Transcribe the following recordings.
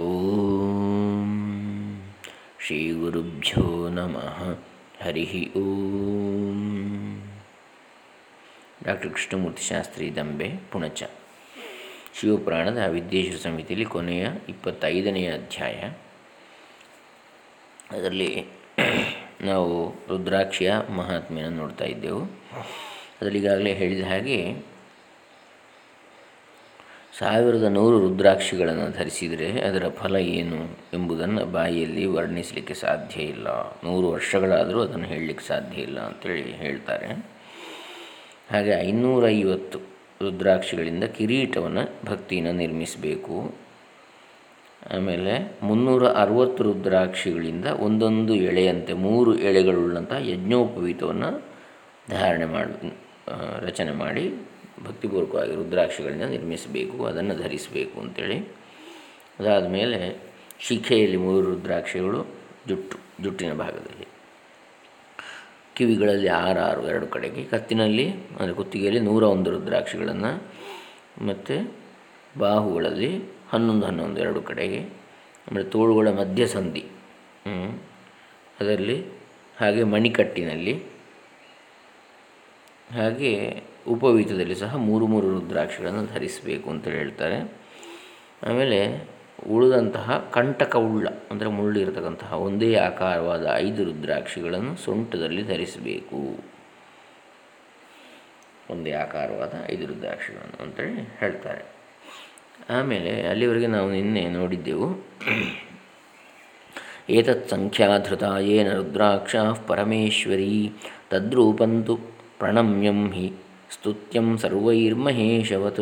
ಓಂ ಶ್ರೀ ಗುರುಭ್ಯೋ ನಮಃ. ಹರಿ ಓಂ. ಡಾಕ್ಟರ್ ಕೃಷ್ಣಮೂರ್ತಿ ಶಾಸ್ತ್ರಿ ದಂಬೆ, ಪುಣಚ. ಶಿವಪುರಾಣದ ವಿದ್ಯೇಶ್ವರ ಸಮಿತಿಯಲ್ಲಿ ಕೊನೆಯ ಇಪ್ಪತ್ತೈದನೆಯ ಅಧ್ಯಾಯ. ಅದರಲ್ಲಿ ನಾವು ರುದ್ರಾಕ್ಷಿಯ ಮಹಾತ್ಮೆಯನ್ನು ನೋಡ್ತಾ ಇದ್ದೆವು. ಅದರಲ್ಲಿ ಈಗಾಗಲೇ ಹೇಳಿದ ಹಾಗೆ ಸಾವಿರದ ನೂರು ರುದ್ರಾಕ್ಷಿಗಳನ್ನು ಧರಿಸಿದರೆ ಅದರ ಫಲ ಏನು ಎಂಬುದನ್ನು ಬಾಯಿಯಲ್ಲಿ ವರ್ಣಿಸಲಿಕ್ಕೆ ಸಾಧ್ಯ ಇಲ್ಲ. ನೂರು ವರ್ಷಗಳಾದರೂ ಅದನ್ನು ಹೇಳಲಿಕ್ಕೆ ಸಾಧ್ಯ ಇಲ್ಲ ಅಂತೇಳಿ ಹೇಳ್ತಾರೆ. ಹಾಗೆ ಐನೂರೈವತ್ತು ರುದ್ರಾಕ್ಷಿಗಳಿಂದ ಕಿರೀಟವನ್ನು ಭಕ್ತಿಯನ್ನು ನಿರ್ಮಿಸಬೇಕು. ಆಮೇಲೆ ಮುನ್ನೂರ ಅರವತ್ತು ರುದ್ರಾಕ್ಷಿಗಳಿಂದ ಒಂದೊಂದು ಎಳೆಯಂತೆ ಮೂರು ಎಳೆಗಳುಳ್ಳಂಥ ಯಜ್ಞೋಪವೀತವನ್ನು ಧಾರಣೆ ಮಾಡಿ ರಚನೆ ಮಾಡಿ ಭಕ್ತಿಪೂರ್ವಕವಾಗಿ ರುದ್ರಾಕ್ಷಗಳನ್ನ ನಿರ್ಮಿಸಬೇಕು, ಅದನ್ನು ಧರಿಸಬೇಕು ಅಂತೇಳಿ. ಅದಾದ ಮೇಲೆ ಶಿಖೆಯಲ್ಲಿ ಮೂರು ರುದ್ರಾಕ್ಷಿಗಳು ಜುಟ್ಟು, ಜುಟ್ಟಿನ ಭಾಗದಲ್ಲಿ. ಕಿವಿಗಳಲ್ಲಿ ಆರಾರು ಎರಡು ಕಡೆಗೆ, ಕತ್ತಿನಲ್ಲಿ, ಅಂದರೆ ಕುತ್ತಿಗೆಯಲ್ಲಿ ನೂರ ಒಂದು ರುದ್ರಾಕ್ಷಿಗಳನ್ನು, ಮತ್ತು ಬಾಹುಗಳಲ್ಲಿ ಹನ್ನೊಂದು ಹನ್ನೊಂದು ಎರಡು ಕಡೆಗೆ, ಆಮೇಲೆ ತೋಳುಗಳ ಮಧ್ಯ ಸಂಧಿ ಅದರಲ್ಲಿ ಹಾಗೆ ಮಣಿಕಟ್ಟಿನಲ್ಲಿ, ಹಾಗೆ ಉಪವೀತದಲ್ಲಿ ಸಹ ಮೂರು ಮೂರು ರುದ್ರಾಕ್ಷಿಗಳನ್ನು ಧರಿಸಬೇಕು ಅಂತ ಹೇಳ್ತಾರೆ. ಆಮೇಲೆ ಉಳಿದಂತಹ ಕಂಟಕ ಉಳ್ಳ ಅಂದರೆ ಮುಳ್ಳಿರತಕ್ಕಂತಹ ಒಂದೇ ಆಕಾರವಾದ ಐದು ರುದ್ರಾಕ್ಷಿಗಳನ್ನು ಸೊಂಟದಲ್ಲಿ ಧರಿಸಬೇಕು. ಒಂದೇ ಆಕಾರವಾದ ಐದು ರುದ್ರಾಕ್ಷಿಗಳನ್ನು ಅಂತೇಳಿ ಹೇಳ್ತಾರೆ. ಆಮೇಲೆ ಅಲ್ಲಿವರೆಗೆ ನಾವು ನಿನ್ನೆ ನೋಡಿದ್ದೆವು. ಏತತ್ ಸಂಖ್ಯಾಧೃತ ಏನ ರುದ್ರಾಕ್ಷ ಪರಮೇಶ್ವರಿ ತದ್ರೂಪಂತು ಪ್ರಣಮ್ಯಂ ಹಿ ಸ್ತುತ್ಯಂ ಸರ್ವೈರ್ಮಹೇಶವತ್.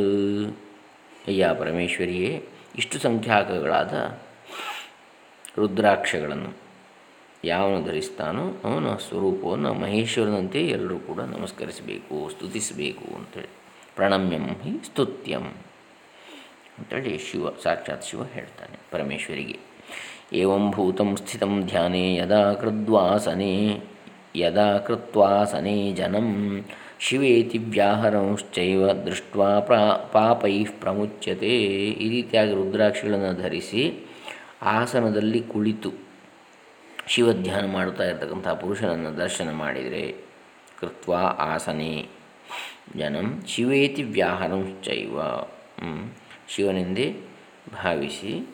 ಅಯ್ಯ ಪರಮೇಶ್ವರಿಯೇ, ಇಷ್ಟು ಸಂಖ್ಯಾಕಗಳಾದ ರುದ್ರಾಕ್ಷಗಳನ್ನು ಯಾವನು ಧರಿಸ್ತಾನೋ ಅವನ ಸ್ವರೂಪವನ್ನು ಮಹೇಶ್ವರನಂತೆ ಎಲ್ಲರೂ ಕೂಡ ನಮಸ್ಕರಿಸಬೇಕು, ಸ್ತುತಿಸಬೇಕು ಅಂತೇಳಿ. ಪ್ರಣಮ್ಯಂ ಹಿ ಸ್ತುತ್ಯಂ ಅಂತೇಳಿ ಶಿವ, ಸಾಕ್ಷಾತ್ ಶಿವ ಹೇಳ್ತಾನೆ ಪರಮೇಶ್ವರಿಗೆ. ಏವಂ ಭೂತಂ ಸ್ಥಿತಂ ಧ್ಯಾನೇ ಯದಾ ಕೃದ್ವಾಸನೆ, ಯದಾ ಕೃತ್ವಾಸನೆ ಜನಂ ಶಿವೇತಿ ವ್ಯಾಹರಂಶ್ಚೈವ ದೃಷ್ಟ ಪಾಪೈ ಪ್ರಮುಚ್ಯತೆ ಈ ರೀತಿಯಾಗಿ ರುದ್ರಾಕ್ಷಿಗಳನ್ನು ಧರಿಸಿ ಆಸನದಲ್ಲಿ ಕುಳಿತು ಶಿವಧ್ಯಾನ ಮಾಡುತ್ತಾ ಇರತಕ್ಕಂಥ ಪುರುಷನನ್ನು ದರ್ಶನ ಮಾಡಿದರೆ ಕೃತ್ವ ಆಸನೆ. ಜನಂ ಶಿವೇತಿ ವ್ಯಾಹರಂಶ್ಚೈವ. ಶಿವನೆಂದೇ ಭಾವಿಸಿ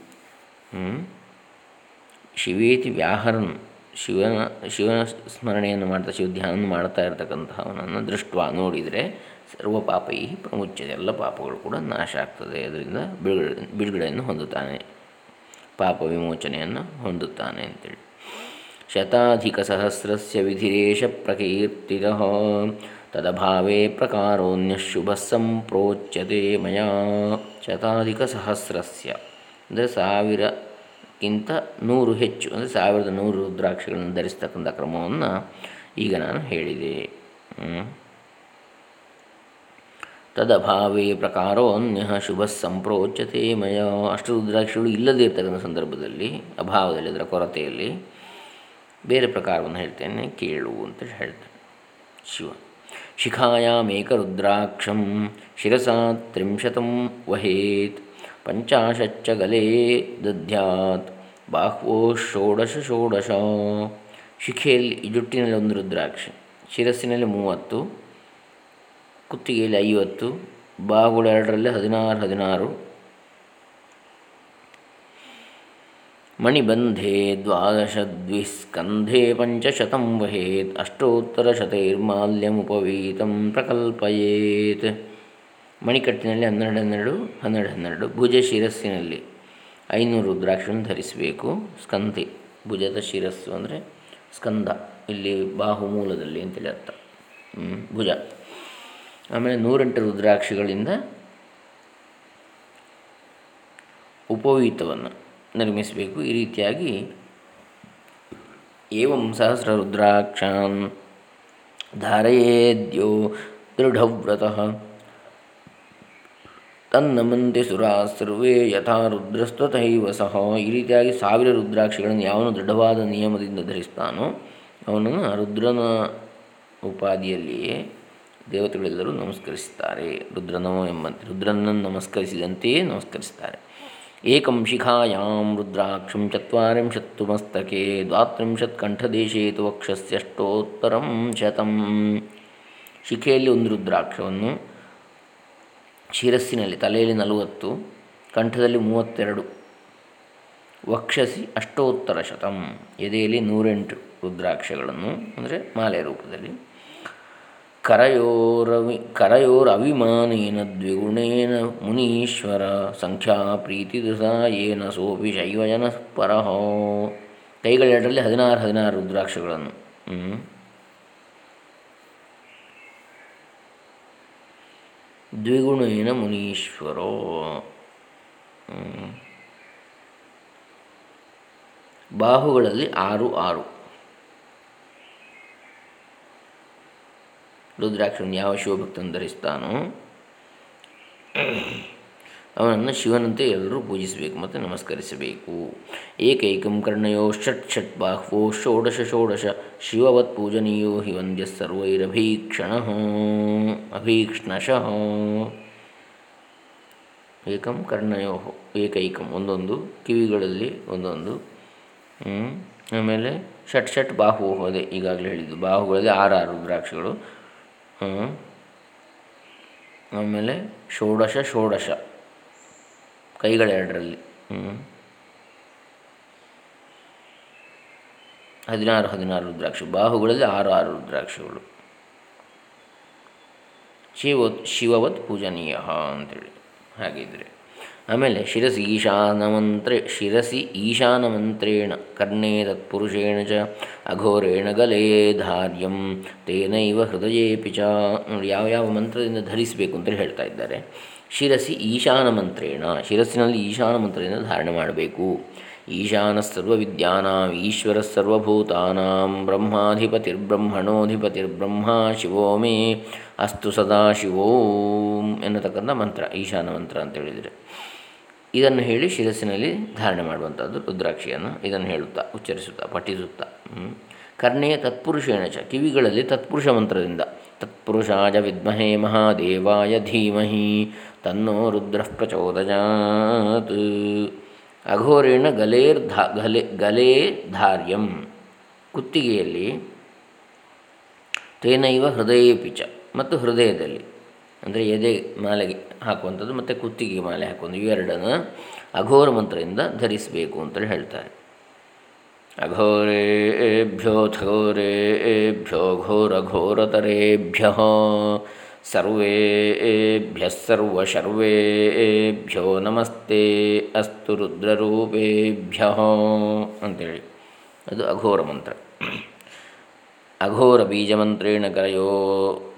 ಶಿವೇತಿ ವ್ಯಾಹರನ್ ಶಿವನ ಶಿವನ ಸ್ಮರಣೆಯನ್ನು ಮಾಡ್ತಾ ಶಿವ ಧ್ಯಾನವನ್ನು ಮಾಡ್ತಾ ಇರತಕ್ಕಂಥವನನ್ನು ದೃಷ್ಟ ನೋಡಿದರೆ ಸರ್ವ ಪಾಪೈ ಪ್ರಮುಚ್ಯತೆ, ಎಲ್ಲ ಪಾಪಗಳು ಕೂಡ ನಾಶ ಆಗ್ತದೆ. ಅದರಿಂದ ಬಿಡುಗಡೆ, ಬಿಡುಗಡೆಯನ್ನು ಹೊಂದುತ್ತಾನೆ. ಪಾಪ ವಿಮೋಚನೆಯನ್ನು ಹೊಂದುತ್ತಾನೆ ಅಂತೇಳಿ. ಶತಾಧಿಕ ಸಹಸ್ರಸ ವಿಧಿರೇಶ ಪ್ರಕೀರ್ತಿ ತದಭಾವೇ ಪ್ರಕಾರೋನ್ಯ ಶುಭ ಸಂಪ್ರೋಚ್ಯತೆ ಮಯಾ. ಶತಾಧಿಕ ಸಹಸ್ರಸ್ಯ, ಅಂದರೆ ಸಾವಿರ ಗಿಂತ ನೂರು ಹೆಚ್ಚು, ಅಂದರೆ ಸಾವಿರದ ನೂರು ರುದ್ರಾಕ್ಷಗಳನ್ನು ಧರಿಸ್ತಕ್ಕಂಥ ಕ್ರಮವನ್ನು ಈಗ ನಾನು ಹೇಳಿದೆ. ತದಭಾವೇ ಪ್ರಕಾರೋ ಅನ್ಯ ಶುಭ ಸಂಪ್ರೋಚ್ಯತೆ ಮಯ. ಅಷ್ಟರುದ್ರಾಕ್ಷಿಗಳು ಇಲ್ಲದೇ ಇರ್ತಕ್ಕಂಥ ಸಂದರ್ಭದಲ್ಲಿ, ಅಭಾವದಲ್ಲಿ, ಅದರ ಕೊರತೆಯಲ್ಲಿ ಬೇರೆ ಪ್ರಕಾರವನ್ನು ಹೇಳ್ತೇನೆ, ಕೇಳು ಅಂತ ಹೇಳ್ತೇನೆ. ಶಿವ. ಶಿಖಾಯಾಮೇಕ ರುದ್ರಾಕ್ಷಂ ಶಿರಸಾ ತ್ರಿಂಶತಂ ವಹೇತ್. ಪಂಚಾಶಚ್ಚ ಗಲೇ ದಧ್ಯಾತ್ ಬಾಹ್ವೋ ಷೋಡಶ ಷೋಡಶ. ಶಿಖೆಯಲ್ಲಿ ಜುಟ್ಟಿನಲ್ಲಿ ಒಂದು ರುದ್ರಾಕ್ಷಿ, ಶಿರಸ್ಸಿನಲ್ಲಿ ಮೂವತ್ತು, ಕುತ್ತಿಗೆಯಲ್ಲಿ ಐವತ್ತು, ಬಾಹುಗಳು ಎರಡರಲ್ಲಿ ಹದಿನಾರು ಹದಿನಾರು. ಮಣಿಬಂಧೆ ದ್ವಾದಶ ದ್ವಿಸ್ಕಂಧೆ ಪಂಚಶತಂ ವಹೇತ್. ಅಷ್ಟೋತ್ತರ ಶತೈರ್ಮಾಲ್ಯಮುಪವೀತಂ ಪ್ರಕಲ್ಪಯೇತ್. ಮಣಿಕಟ್ಟಿನಲ್ಲಿ ಹನ್ನೆರಡು ಹನ್ನೆರಡು ಹನ್ನೆರಡು ಹನ್ನೆರಡು, ಭುಜ ಶಿರಸ್ಸಿನಲ್ಲಿ ಐನೂರು ರುದ್ರಾಕ್ಷವನ್ನು ಧರಿಸಬೇಕು. ಸ್ಕಂದೆ, ಭುಜದ ಶಿರಸ್ಸು ಅಂದರೆ ಸ್ಕಂದ, ಇಲ್ಲಿ ಬಾಹು ಮೂಲದಲ್ಲಿ ಅಂತೇಳಿ ಅರ್ಥ. ಭುಜ. ಆಮೇಲೆ ನೂರೆಂಟು ರುದ್ರಾಕ್ಷಿಗಳಿಂದ ಉಪವೀತವನ್ನು ನಿರ್ಮಿಸಬೇಕು. ಈ ರೀತಿಯಾಗಿ ಏವಂ ಸಹಸ್ರ ರುದ್ರಾಕ್ಷಾನ್ ಧಾರಯೇದ್ಯೋ ದೃಢವ್ರತಃ ತನ್ನಮಂತೆ ಸುರಾ ಸರ್ವೇ ಯಥಾ ರುದ್ರಸ್ತತೈವ ಸಹ. ಈ ರೀತಿಯಾಗಿ ಸಾವಿರ ರುದ್ರಾಕ್ಷಿಗಳನ್ನು ಯಾವನು ದೃಢವಾದ ನಿಯಮದಿಂದ ಧರಿಸ್ತಾನೋ, ಅವನನ್ನು ರುದ್ರನ ಉಪಾಧಿಯಲ್ಲಿಯೇ ದೇವತೆಗಳೆಲ್ಲರೂ ನಮಸ್ಕರಿಸುತ್ತಾರೆ. ರುದ್ರನೋ ಎಂಬಂತೆ ರುದ್ರನನ್ನು ನಮಸ್ಕರಿಸಿದಂತೆಯೇ ನಮಸ್ಕರಿಸ್ತಾರೆ ಏಕಂ ಶಿಖಾಯಾಂ ರುದ್ರಾಕ್ಷಂ ಚತ್ವರಿಂಶತ್ತು ಮಸ್ತಕೆ, ದ್ವಾತ್ರಿಂಶತ್ ಕಂಠದೇಶೇ ತು ವಕ್ಷಸ್ಯಷ್ಟೋತ್ತರಂ ಶತಂ. ಶಿಖೆಯಲ್ಲಿ ಒಂದು ರುದ್ರಾಕ್ಷವನ್ನು ಶಿರಸ್ಸಿನಲ್ಲಿ ತಲೆಯಲ್ಲಿ ನಲವತ್ತು, ಕಂಠದಲ್ಲಿ ಮೂವತ್ತೆರಡು. ವಕ್ಷಸಿ ಅಷ್ಟೋತ್ತರ ಶತಂ. ಎದೆಯಲ್ಲಿ ನೂರೆಂಟು ರುದ್ರಾಕ್ಷಗಳನ್ನು, ಅಂದರೆ ಮಾಲೆ ರೂಪದಲ್ಲಿ. ಕರಯೋರವಿ ಕರಯೋರವಿಮಾನೇನ ದ್ವಿಗುಣೇನ ಮುನೀಶ್ವರ, ಸಂಖ್ಯಾ ಪ್ರೀತಿ ಏನ ಸೋಪಿ ಶೈವಜನ ಪರಹೋ ಕೈಗಳೆರಡರಲ್ಲಿ ಹದಿನಾರು ಹದಿನಾರು ರುದ್ರಾಕ್ಷಗಳನ್ನು. ದ್ವಿಗುಣೇನ ಮುನೀಶ್ವರೋ. ಬಾಹುಗಳಲ್ಲಿ ಆರು ಆರು. ರುದ್ರಾಕ್ಷನ್ ಯಾವ ಶಿವಭಕ್ತನ ಧರಿಸ್ತಾನೋ? ಅವನನ್ನು ಶಿವನಂತೆ ಎಲ್ಲರೂ ಪೂಜಿಸಬೇಕು ಮತ್ತು ನಮಸ್ಕರಿಸಬೇಕು. ಏಕೈಕಂ ಕರ್ಣಯೋ ಷಟ್ ಷಟ್ ಬಾಹ್ವೋ ಷೋಡಶ ಷೋಡಶ ಶಿವವತ್ ಪೂಜನೀಯೋ ಹಿ ವಂದ್ಯ ಸರ್ವೈರಭೀಕ್ಷಣ ಅಭೀಕ್ಷ್ಣಶಃ. ಏಕಂ ಕರ್ಣಯೋ ಏಕೈಕಂ ಒಂದೊಂದು ಕಿವಿಗಳಲ್ಲಿ ಒಂದೊಂದು ಆಮೇಲೆ ಷಟ್ ಷಟ್ ಬಾಹು ಅದೇ ಈಗಾಗಲೇ ಹೇಳಿದ್ದು ಬಾಹುಗಳಲ್ಲಿ ಆರಾರು ರುದ್ರಾಕ್ಷಗಳು ಆಮೇಲೆ ಷೋಡಶ ಷೋಡಶ. ಕೈಗಳೆರಡರಲ್ಲಿ. ಹದಿನಾರು ಹದಿನಾರು ರುದ್ರಾಕ್ಷ ಬಾಹುಗಳಲ್ಲಿ ಆರು ಆರು ರುದ್ರಾಕ್ಷಗಳು. ಶಿವತ್, ಶಿವವತ್ ಪೂಜನೀಯ ಅಂತೇಳಿ. ಹಾಗಿದ್ರೆ ಆಮೇಲೆ ಶಿರಸಿ ಈಶಾನಮಂತ್ರೇ, ಶಿರಸಿ ಈಶಾನಮಂತ್ರೇಣ, ಕರ್ಣೇ ತತ್ಪುರುಷೇಣ ಚ, ಅಘೋರೇಣ ಗಲೇ ಧಾರ್ಯಂ, ತೇನೈವ ಹೃದಯೇಪಿ ಚ ಯಾವ ಯಾವ ಮಂತ್ರದಿಂದ ಧರಿಸಬೇಕು ಅಂತೇಳಿ ಹೇಳ್ತಾ ಇದ್ದಾರೆ. ಶಿರಸಿ ಈಶಾನ ಮಂತ್ರೇಣ. ಶಿರಸ್ಸಿನಲ್ಲಿ ಈಶಾನ ಮಂತ್ರದಿಂದ ಧಾರಣೆ ಮಾಡಬೇಕು. ಈಶಾನ ಸರ್ವವಿದ್ಯಾನಾಂ, ಈಶ್ವರ ಸರ್ವಭೂತಾನಾಂ, ಬ್ರಹ್ಮಾಧಿಪತಿರ್ಬ್ರಹ್ಮಣೋಧಿಪತಿರ್ಬ್ರಹ್ಮ ಶಿವೋ ಮೇ, ಅಸ್ತು ಸದಾ ಶಿವೋಂ ಎನ್ನತಕ್ಕಂಥ ಮಂತ್ರ, ಈಶಾನ ಮಂತ್ರ ಅಂತ ಹೇಳಿದರೆ. ಇದನ್ನು ಹೇಳಿ ಶಿರಸ್ಸಿನಲ್ಲಿ ಧಾರಣೆ ಮಾಡುವಂಥದ್ದು ರುದ್ರಾಕ್ಷಿಯನ್ನು ಇದನ್ನು ಹೇಳುತ್ತಾ, ಉಚ್ಚರಿಸುತ್ತಾ, ಪಠಿಸುತ್ತಾ ಕರ್ಣೆಯ ತತ್ಪುರುಷೇಣ ಚ, ಕಿವಿಗಳಲ್ಲಿ ತತ್ಪುರುಷ ಮಂತ್ರದಿಂದ. ತತ್ಪುರುಷಾಯ ವಿದ್ಮಹೇ ಮಹಾದೇವಾಯ ಧೀಮಹಿ. ತನ್ನೋ ರುದ್ರ ಪ್ರಚೋದಯಾತ್. ಅಘೋರೇಣ ಗಲೇರ್ಧಾ ಗಲೆ, ಗಲೇ ಧಾರ್ಯಂ. ಕುತ್ತಿಗೆಯಲ್ಲಿ ತೇನೈವ ಹೃದಯ ಪಿಚ ಮತ್ತು ಹೃದಯದಲ್ಲಿ. ಅಂದರೆ ಎದೆ ಮಾಲೆಗೆ ಹಾಕುವಂಥದ್ದು ಮತ್ತು ಕುತ್ತಿಗೆ ಮಾಲೆ ಹಾಕುವಂಥ ಇವೆರಡನ್ನು ಅಘೋರ ಮಂತ್ರದಿಂದ ಧರಿಸಬೇಕು ಅಂತೇಳಿ ಹೇಳ್ತಾರೆ. ಘೋರ ಘೋರಘೋರತರೇಭ್ಯ ಸರ್ವೇಭ್ಯ ನಮಸ್ತೆ ಅಸ್ತು ರುದ್ರರೂಪೇಭ್ಯ ಅಂತೇಳಿ. ಅದು ಅಘೋರ ಮಂತ್ರ. ಅಘೋರ ಬೀಜಮಂತ್ರೇಣ ಕರಯೋ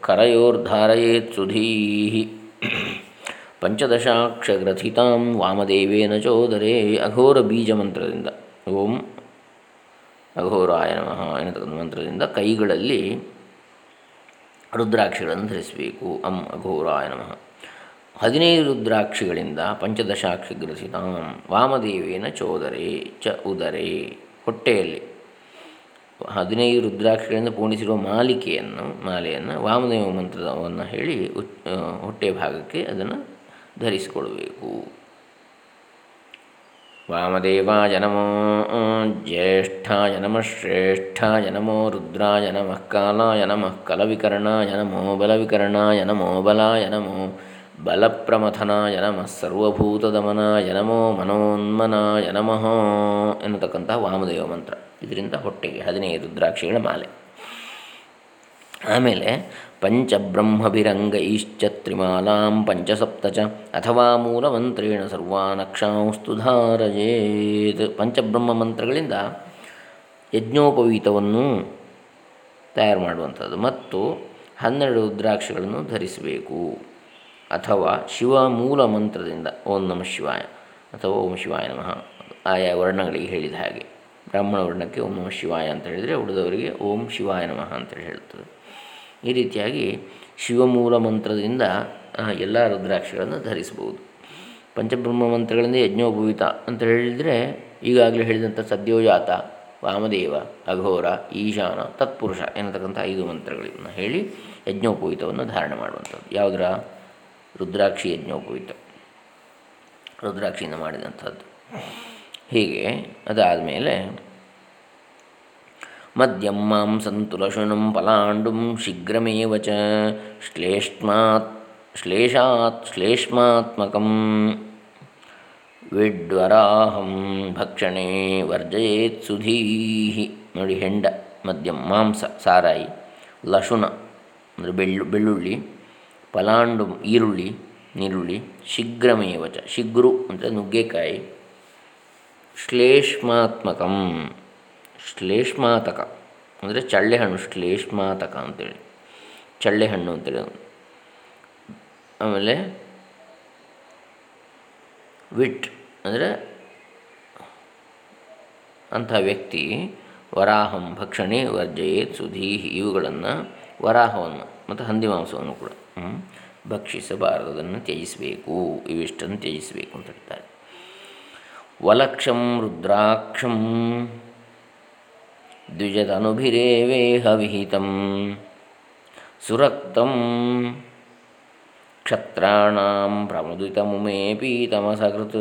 ಕರಯೋರ್ಧಾರಯೇತ್ ಸುಧೀ ಪಂಚದಶಾಕ್ಷಗ್ರಥಿತಾಂ ವಾಮದೇವೇನ ಚೋದರೇ. ಅಘೋರ ಬೀಜಮಂತ್ರದಿಂದ, ಓಂ ಅಘೋರಾಯ ನಮಃ ಎನ್ನತಕ್ಕಂಥ ಮಂತ್ರದಿಂದ ಕೈಗಳಲ್ಲಿ ರುದ್ರಾಕ್ಷಿಗಳನ್ನು ಧರಿಸಬೇಕು. ಅಂ ಅಘೋರಾಯ ನಮಃ. ಹದಿನೈದು ರುದ್ರಾಕ್ಷಿಗಳಿಂದ ಪಂಚದಶಾಕ್ಷಿ ಗ್ರಸಿತಾಂ. ವಾಮದೇವೇನ ಚೋದರೆ ಚ ಉದರೆ. ಹೊಟ್ಟೆಯಲ್ಲಿ ಹದಿನೈದು ರುದ್ರಾಕ್ಷಿಗಳಿಂದ ಪೂರ್ಣಿಸಿರುವ ಮಾಲಿಕೆಯನ್ನು, ಮಾಲೆಯನ್ನು ವಾಮದೇವ ಮಂತ್ರವನ್ನು ಹೇಳಿ ಹೊಟ್ಟೆ ಭಾಗಕ್ಕೆ ಅದನ್ನು ಧರಿಸಿಕೊಳ್ಬೇಕು ವಾಮದೇವಾಯ ನಮೋ ಜ್ಯೇಷ್ಠಾಯ ನಮಃ ಶ್ರೇಷ್ಠಾಯ ನಮೋ ರುದ್ರಾಯ ನಮಃ ಕಾಲಾಯ ನಮಃ ಕಲವಿಕರ್ಣಾಯ ನಮೋ ಬಲವಿಕರ್ಣಾಯ ನಮೋ ಬಲಾಯ ನಮೋ ಬಲಪ್ರಮಥನಾಯ ನಮಃ ಸರ್ವಭೂತದಮನಾಯ ನಮೋ ಮನೋನ್ಮನಾಯ ನಮಃ ಎನ್ನತಕ್ಕಂತಹ ವಾಮದೇವ ಮಂತ್ರ. ಇದರಿಂದ ಹೊಟ್ಟೆಗೆ ಹದಿನೈದು ರುದ್ರಾಕ್ಷಿಗಳ ಮಾಲೆ. ಆಮೇಲೆ ಪಂಚಬ್ರಹ್ಮಭಿರಂಗೈಶ್ಚ ತ್ರಿಮಾಲಾಂ ಪಂಚಸಪ್ತ ಚ ಅಥವಾ ಮೂಲಮಂತ್ರೇಣ ಸರ್ವಾನಕ್ಷಾಂಸ್ತು ಧಾರಯೇತ್. ಪಂಚಬ್ರಹ್ಮ ಮಂತ್ರಗಳಿಂದ ಯಜ್ಞೋಪವೀತವನ್ನು ತಯಾರು ಮಾಡುವಂಥದ್ದು ಮತ್ತು ಹನ್ನೆರಡು ರುದ್ರಾಕ್ಷಗಳನ್ನು ಧರಿಸಬೇಕು. ಅಥವಾ ಶಿವ ಮೂಲ ಮಂತ್ರದಿಂದ ಓಂ ನಮಃ ಶಿವಾಯ ಅಥವಾ ಓಂ ಶಿವಾಯ ನಮಃ ಆಯಾ ವರ್ಣಗಳಿಗೆ ಹೇಳಿದ ಹಾಗೆ. ಬ್ರಾಹ್ಮಣ ವರ್ಣಕ್ಕೆ ಓಂ ನಮಃ ಶಿವಾಯ ಅಂತ ಹೇಳಿದರೆ ಉಳಿದವರಿಗೆ ಓಂ ಶಿವಾಯ ನಮಃ ಅಂತೇಳಿ ಹೇಳ್ತದೆ ಈ ರೀತಿಯಾಗಿ ಶಿವಮೂಲ ಮಂತ್ರದಿಂದ ಎಲ್ಲ ರುದ್ರಾಕ್ಷಿಗಳನ್ನು ಧರಿಸಬಹುದು. ಪಂಚಬ್ರಹ್ಮ ಮಂತ್ರಗಳಿಂದ ಯಜ್ಞೋಭೂವಿತ ಅಂತ ಹೇಳಿದರೆ, ಈಗಾಗಲೇ ಹೇಳಿದಂಥ ಸದ್ಯೋಜಾತ, ವಾಮದೇವ, ಅಘೋರ, ಈಶಾನ, ತತ್ಪುರುಷ ಎನ್ನತಕ್ಕಂಥ ಐದು ಮಂತ್ರಗಳನ್ನು ಹೇಳಿ ಯಜ್ಞೋಪವೀತವನ್ನು ಧಾರಣೆ ಮಾಡುವಂಥದ್ದು. ಯಾವುದರ? ರುದ್ರಾಕ್ಷಿ ಯಜ್ಞೋಪವೀತ. ರುದ್ರಾಕ್ಷಿಯಿಂದ ಮಾಡಿದಂಥದ್ದು. ಹೀಗೆ ಅದಾದಮೇಲೆ ಮದ್ಯಂ ಮಾಂ ತುಲಶುನಂ ಪಲಾಂಡುಂ ಶೀಘ್ರಮೇವ ಚ ಶ್ಲೇಷ್ಮಾತ್ ಶ್ಲೇಷಾತ್ ಶ್ಲೇಷ್ಮಾತ್ಮಕಂ ವಿಡ್ವರಾಹಂ ಭಕ್ಷಣೆ ವರ್ಜಯೇತ್ ಸುಧೀಹಿ ನೋಡಿ ಹೆಂಡ, ಮದ್ಯಂ, ಮಾಂಸ, ಸಾರಾಯಿ, ಲಶುನ, ಅಂದರೆ ಬೆಳ್ಳು, ಬೆಳ್ಳುಳ್ಳಿ, ಪಲಾಂಡು, ಈರುಳ್ಳಿ, ನೀರುಳ್ಳಿ ಶೀಘ್ರಮೇವಚ ಶಿಗ್ರು ಅಂದರೆ ನುಗ್ಗೆಕಾಯಿ, ಶ್ಲೇಷ್ಮಾತ್ಮಕಂ. ಶ್ಲೇಷ್ಮಾತಕ. ಅಂದರೆ ಚಳ್ಳೆಹಣ್ಣು ಶ್ಲೇಷ್ಮಾತಕ ಅಂತೇಳಿ. ಚಳ್ಳೆಹಣ್ಣು ಅಂತೇಳಿ. ಆಮೇಲೆ ವಿಟ್ ಅಂದರೆ ಅಂಥ ವ್ಯಕ್ತಿ ವರಾಹಂ ಭಕ್ಷಣೆ ವರ್ಜಯೇತ್ ಸುಧೀಹಿ ಇವುಗಳನ್ನು ವರಾಹವನ್ನು ಮತ್ತು ಹಂದಿ ಮಾಂಸವನ್ನು ಕೂಡ ಭಕ್ಷಿಸಬಾರದು ಅದನ್ನು ತ್ಯಜಿಸಬೇಕು, ಇವಿಷ್ಟನ್ನು ತ್ಯಜಿಸಬೇಕು ಅಂತ ಹೇಳ್ತಾರೆ. ವಲಕ್ಷಂ ರುದ್ರಾಕ್ಷಂ ದ್ವಿಜತನುಭಿರೇವೇಹ ವಿಹಿತಂ ಸುರಕ್ತಂ ಕ್ಷತ್ರಾಣಾಂ ಪ್ರಮುದಿತಮುಮೇ ಪೀತಮಸಕೃತ್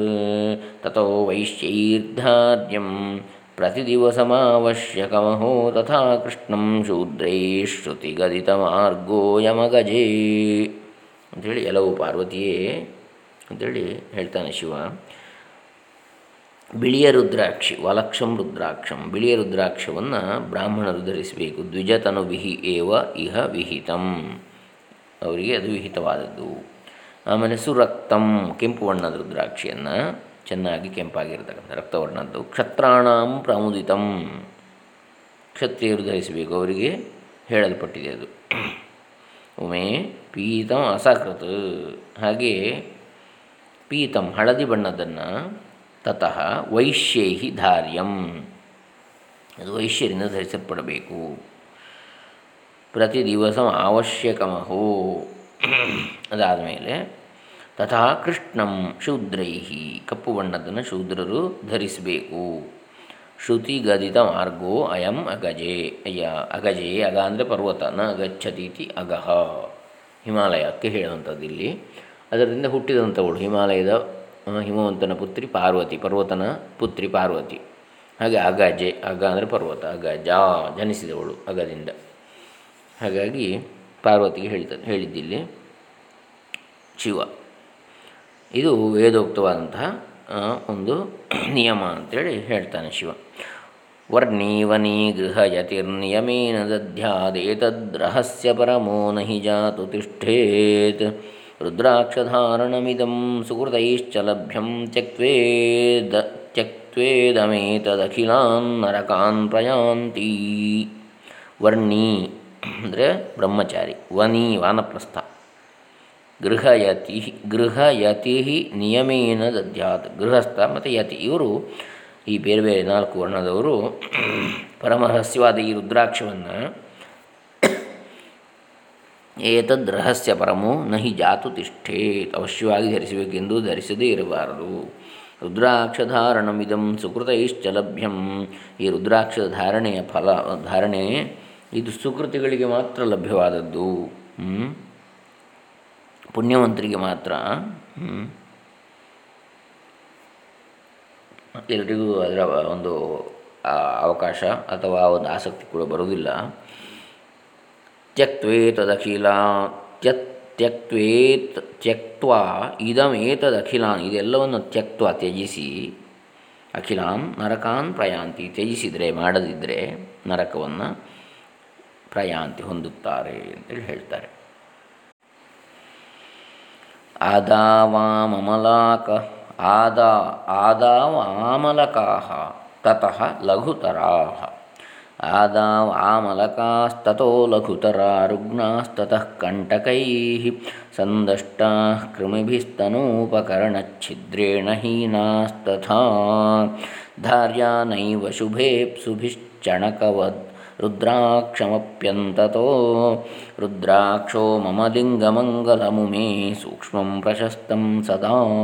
ತಥೋ ವೈಶ್ಯೈರ್ಧಾರ್ಯಂ ಪ್ರತಿದಿವಸಮಾವಶ್ಯಕಮಹೋ ತಥಾ ಕೃಷ್ಣಂ ಶೂದ್ರೈ ಶ್ರುತಿಗದಿತಮಾರ್ಗೋ ಯಮಗಜೇ ಅಂಥೇಳಿ ಎಲ್ಲವೂ ಪಾರ್ವತಿಯೇ ಅಂಥೇಳಿ ಹೇಳ್ತಾನೆ ಶಿವ. ಬಿಳಿಯ ರುದ್ರಾಕ್ಷಿ, ವಲಕ್ಷಂ ರುದ್ರಾಕ್ಷಂ. ಬಿಳಿಯ ರುದ್ರಾಕ್ಷವನ್ನು ಬ್ರಾಹ್ಮಣರು ಧರಿಸಬೇಕು. ದ್ವಿಜತನು ವಿಹಿ ಏವ ಇಹ ವಿಹಿತಂ. ಅವರಿಗೆ ಅದು ವಿಹಿತವಾದದ್ದು. ಆಮೇಲೆ ಸುರಕ್ತಂ ಕೆಂಪು ಬಣ್ಣದ ರುದ್ರಾಕ್ಷಿಯನ್ನು ಚೆನ್ನಾಗಿ ಕೆಂಪಾಗಿರ್ತಕ್ಕಂಥ ರಕ್ತವರ್ಣದ್ದು. ಕ್ಷತ್ರಾಣಾಂ ಪ್ರಾಮುದಿತಂ. ಕ್ಷತ್ರಿಯರು ಧರಿಸಬೇಕು. ಅವರಿಗೆ ಹೇಳಲ್ಪಟ್ಟಿದೆ ಅದು. ಉಮೆ ಪೀತಂ ಅಸಕೃತ್. ಹಾಗೆ ಪೀತಂ ಹಳದಿ ಬಣ್ಣದನ್ನು ತತಃ ವೈಶ್ಯೈ ಧಾರ್ಯಂ. ಅದು ವೈಶ್ಯರಿಂದ ಧರಿಸಲ್ಪಡಬೇಕು. ಪ್ರತಿ ದಿವಸ ಅವಶ್ಯಕಮಹೋ. ಅದಾದ ಮೇಲೆ ತಥಾ ಕೃಷ್ಣಂ ಶೂದ್ರೈ ಕಪ್ಪು ಬಣ್ಣದನ್ನು ಶೂದ್ರರು ಧರಿಸಬೇಕು. ಶ್ರುತಿಗದಿತ ಮಾರ್ಗೋ ಅಯಂ ಅಗಜೆ. ಅಯ್ಯ, ಅಗಜೆ ಅಗ ಅಂದರೆ ಪರ್ವತ, ನ ಅಗಹ. ಹಿಮಾಲಯಕ್ಕೆ ಹೇಳುವಂಥದ್ದು ಇಲ್ಲಿ. ಅದರಿಂದ ಹುಟ್ಟಿದಂಥವಳು ಹಿಮಾಲಯದ ಹಿಮವಂತನ ಪುತ್ರಿ ಪಾರ್ವತಿ, ಪರ್ವತನ ಪುತ್ರಿ ಪಾರ್ವತಿ. ಹಾಗೆ ಅಗಜೆ ಅಗ ಅಂದರೆ ಪರ್ವತ ಅಗಜ ಜನಿಸಿದವಳು ಅಗದಿಂದ. ಹಾಗಾಗಿ ಪಾರ್ವತಿಗೆ ಹೇಳಿದ ಹೇಳಿದ್ದಿಲ್ಲಿ ಶಿವ. ಇದು ವೇದೋಕ್ತವಾದಂತಹ ಒಂದು ನಿಯಮ ಅಂತೇಳಿ ಹೇಳ್ತಾನೆ ಶಿವ. ವರ್ಣೀವನಿ ಗೃಹಯತಿರ್ನಿಯಮೇನ ದಧ್ಯಾದೇತದ್ರಹಸ್ಯ ಪರಮೋ ನಹಿ ಜಾತು ತಿಷ್ಠೇತ್. ರುದ್ರಾಕ್ಷಧಾರಣಮಿದಂ ಸುಕೃತೈಶ್ಚ ಲಭ್ಯಂ ತ್ಯಕ್ವೇದ ತ್ಯಕ್ವೇದಮೇತದಖಿಲಾನ್ ನರಕಾನ್ ಪ್ರಯಾಂತಿ. ವರ್ಣಿ ಅಂದರೆ ಬ್ರಹ್ಮಚಾರಿ, ವನಿ ವಾನಪ್ರಸ್ಥ. ಗೃಹಯತಿ ಗೃಹಯತಿ ನಿಯಮೇನ ದದ್ಯಾತ್, ಗೃಹಸ್ಥ ಮತ್ತು ಯತಿ. ಇವರು ಈ ಬೇರೆ ಬೇರೆ ನಾಲ್ಕು ವರ್ಣದವರು ಪರಮರಹಸ್ಯವಾದ ಈ ರುದ್ರಾಕ್ಷವನ್ನು ಏತದ್ ರಹಸ್ಯ ಪರಮೋ ನಹಿ ಜಾತು ತಿಷ್ಠೇತ್ ಅವಶ್ಯವಾಗಿ ಧರಿಸಬೇಕೆಂದು ಧರಿಸದೇ ಇರಬಾರದು. ರುದ್ರಾಕ್ಷಧಾರಣಮಿದಂ ಸುಕೃತೈಶ್ಚ ಲಭ್ಯಂ. ಈ ರುದ್ರಾಕ್ಷ ಧಾರಣೆಯ ಫಲ, ಧಾರಣೆ ಇದು ಸುಕೃತಿಗಳಿಗೆ ಮಾತ್ರ ಲಭ್ಯವಾದದ್ದು. ಪುಣ್ಯವಂತರಿಗೆ ಮಾತ್ರ ಎಲ್ರಿಗೂ ಅದರ ಒಂದು ಅವಕಾಶ ಅಥವಾ ಒಂದು ಆಸಕ್ತಿ ಕೂಡ ಬರುವುದಿಲ್ಲ. ತ್ಯಕ್ವೇತದಖಿಲ ತ್ಯಕ್ ತ್ಯಕ್ವೇತ್ ತ್ಯಕ್ವ ಇದಮೇತದಖಿಲಾನ್, ಇದೆಲ್ಲವನ್ನು ತ್ಯಕ್ವ ತ್ಯಜಿಸಿ ಅಖಿಲಾನ್ ನರಕಾನ್ ಪ್ರಯಾಂತಿ, ತ್ಯಜಿಸಿದರೆ ಮಾಡದಿದ್ದರೆ ನರಕವನ್ನು ಪ್ರಯಾಂತಿ ಹೊಂದುತ್ತಾರೆ ಅಂತೇಳಿ ಹೇಳ್ತಾರೆ. ಆದಾವಾಮಲಾಕ ಆದಾ ಆದಾವಾಮಲಕಾಹ ತತಃ ಲಘುತರಾಹ. ಆದಾವಾಮಲಕಾಸ್ತತೋ ಲಘುತರಾ ರುಗ್ನಾಸ್ತತಃ ಕಂಟಕೈಃ ಸಂದಷ್ಟಾಃ ಕೃಮಿಭಿಸ್ತನೂಪಕರಣಚ್ಛಿದ್ರೇಣ ಹೀನಾಸ್ತಥಾ ಧಾರ್ಯಾನೈವ ಶುಭೇಪ್ಸುಭಿಶ್ಚಣಕವದ್ ರುದ್ರಾಕ್ಷಮಪ್ಯಂತತೋ ರುದ್ರಾಕ್ಷೋ ಮಮ ಲಿಂಗಮಂಗಲಮುಮೇ ಸೂಕ್ಷ್ಮಂ ಪ್ರಶಸ್ತಂ ಸದಾ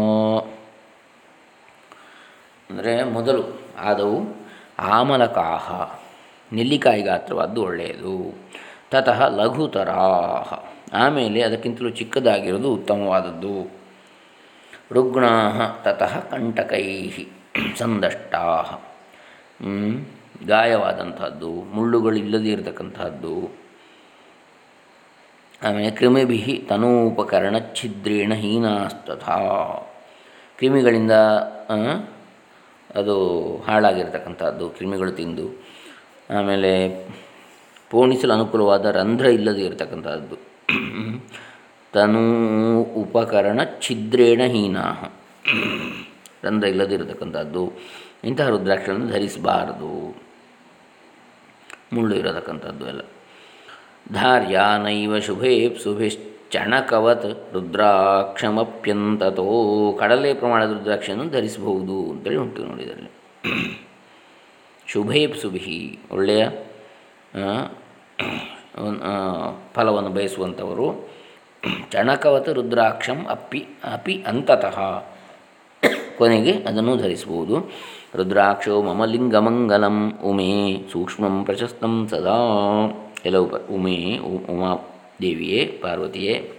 ಅಂದರೆ ಮೊದಲು ಆದವು ಆಮಲಕಾಹ. ನೆಲ್ಲಿಕಾಯಿ ಗಾತ್ರವಾದ್ದು ಒಳ್ಳೆಯದು. ತತಃ ಲಘುತರಾಹ. ಆಮೇಲೆ ಅದಕ್ಕಿಂತಲೂ ಚಿಕ್ಕದಾಗಿರೋದು ಉತ್ತಮವಾದದ್ದು. ರುಗ್ಣಾ ತತಃ ಕಂಟಕೈ ಸಂದಷ್ಟಾ ಗಾಯವಾದಂಥದ್ದು, ಮುಳ್ಳುಗಳಿಲ್ಲದೇ ಇರತಕ್ಕಂಥದ್ದು. ಆಮೇಲೆ ಕ್ರಿಮಿಭಿ ತನೂಪಕರಣ ಛಿದ್ರೇಣ ಹೀನಾಸ್ತಥಾ. ಕ್ರಿಮಿಗಳಿಂದ ಅದು ಹಾಳಾಗಿರ್ತಕ್ಕಂಥದ್ದು, ಕ್ರಿಮಿಗಳು ತಿಂದು. ಆಮೇಲೆ ಪೋಣಿಸಲು ಅನುಕೂಲವಾದ ರಂಧ್ರ ಇಲ್ಲದೆ ಇರತಕ್ಕಂಥದ್ದು ತನು ಉಪಕರಣ ಛಿದ್ರೇಣ ಹೀನಾ ರಂಧ್ರ ಇಲ್ಲದೆ ಇರತಕ್ಕಂಥದ್ದು ಇಂತಹ ರುದ್ರಾಕ್ಷಗಳನ್ನು ಧರಿಸಬಾರದು. ಮುಳ್ಳು ಇರತಕ್ಕಂಥದ್ದು ಎಲ್ಲ. ಧಾರ್ಯ ನೈವ ಶುಭೇಪ್ಸುಭಿಶ್ಚಣಕವತ್ ರುದ್ರಾಕ್ಷಮಪ್ಯಂತತೋ ಕಡಲೆ ಪ್ರಮಾಣದ ರುದ್ರಾಕ್ಷಿಯನ್ನು ಧರಿಸಬಹುದು ಅಂತೇಳಿ ಉಂಟು ನೋಡಿದಲ್ಲಿ ಶುಭೇಪ್ಸುಭಿ ಒಳ್ಳೆಯ ಫಲವನ್ನು ಬಯಸುವಂಥವರು. ಚಣಕವತ ರುದ್ರಾಕ್ಷಂ ಅಪ್ಪಿ, ಅಪಿ ಅಂತತಃ. ಕೊನೆಗೆ ಅದನ್ನು ಧರಿಸಬಹುದು. ರುದ್ರಾಕ್ಷೋ ಮಮ ಲಿಂಗಮಂಗಲಂ ಉಮೇ ಸೂಕ್ಷ್ಮಂ ಪ್ರಶಸ್ತಂ ಸದಾ. ಕೆಲವು ಉಮೇ ಉಮಾ ದೇವಿಯೇ, ಪಾರ್ವತಿಯೇ.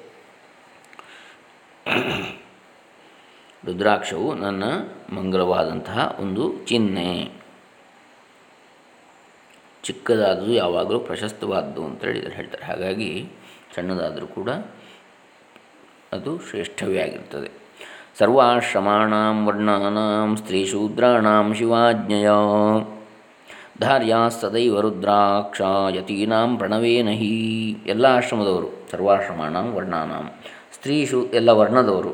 ರುದ್ರಾಕ್ಷವು ನನ್ನ ಮಂಗಲವಾದಂತಹ ಒಂದು ಚಿಹ್ನೆ. ಚಿಕ್ಕದಾದರೂ ಯಾವಾಗಲೂ ಪ್ರಶಸ್ತವಾದ್ದು ಅಂತೇಳಿ ಹೇಳ್ತಾರೆ. ಹಾಗಾಗಿ ಸಣ್ಣದಾದರೂ ಕೂಡ ಅದು ಶ್ರೇಷ್ಠವೇ ಆಗಿರ್ತದೆ. ಸರ್ವಾಶ್ರಮಾಣಾಂ ವರ್ಣಾಂ ಸ್ತ್ರೀಶೂದ್ರಾಂ ಶಿವಾಜ್ಞೆಯ ಧಾರ್ಯಾ ಸದೈವ ರುದ್ರಾಕ್ಷ ಯತೀನಾಂ ಪ್ರಣವೇನ ಹಿ. ಎಲ್ಲ ಆಶ್ರಮದವರು, ಸರ್ವಾಶ್ರಮಾಣಾಂ ವರ್ಣಾನಾಂ, ಸ್ತ್ರೀಶು ಎಲ್ಲ ವರ್ಣದವರು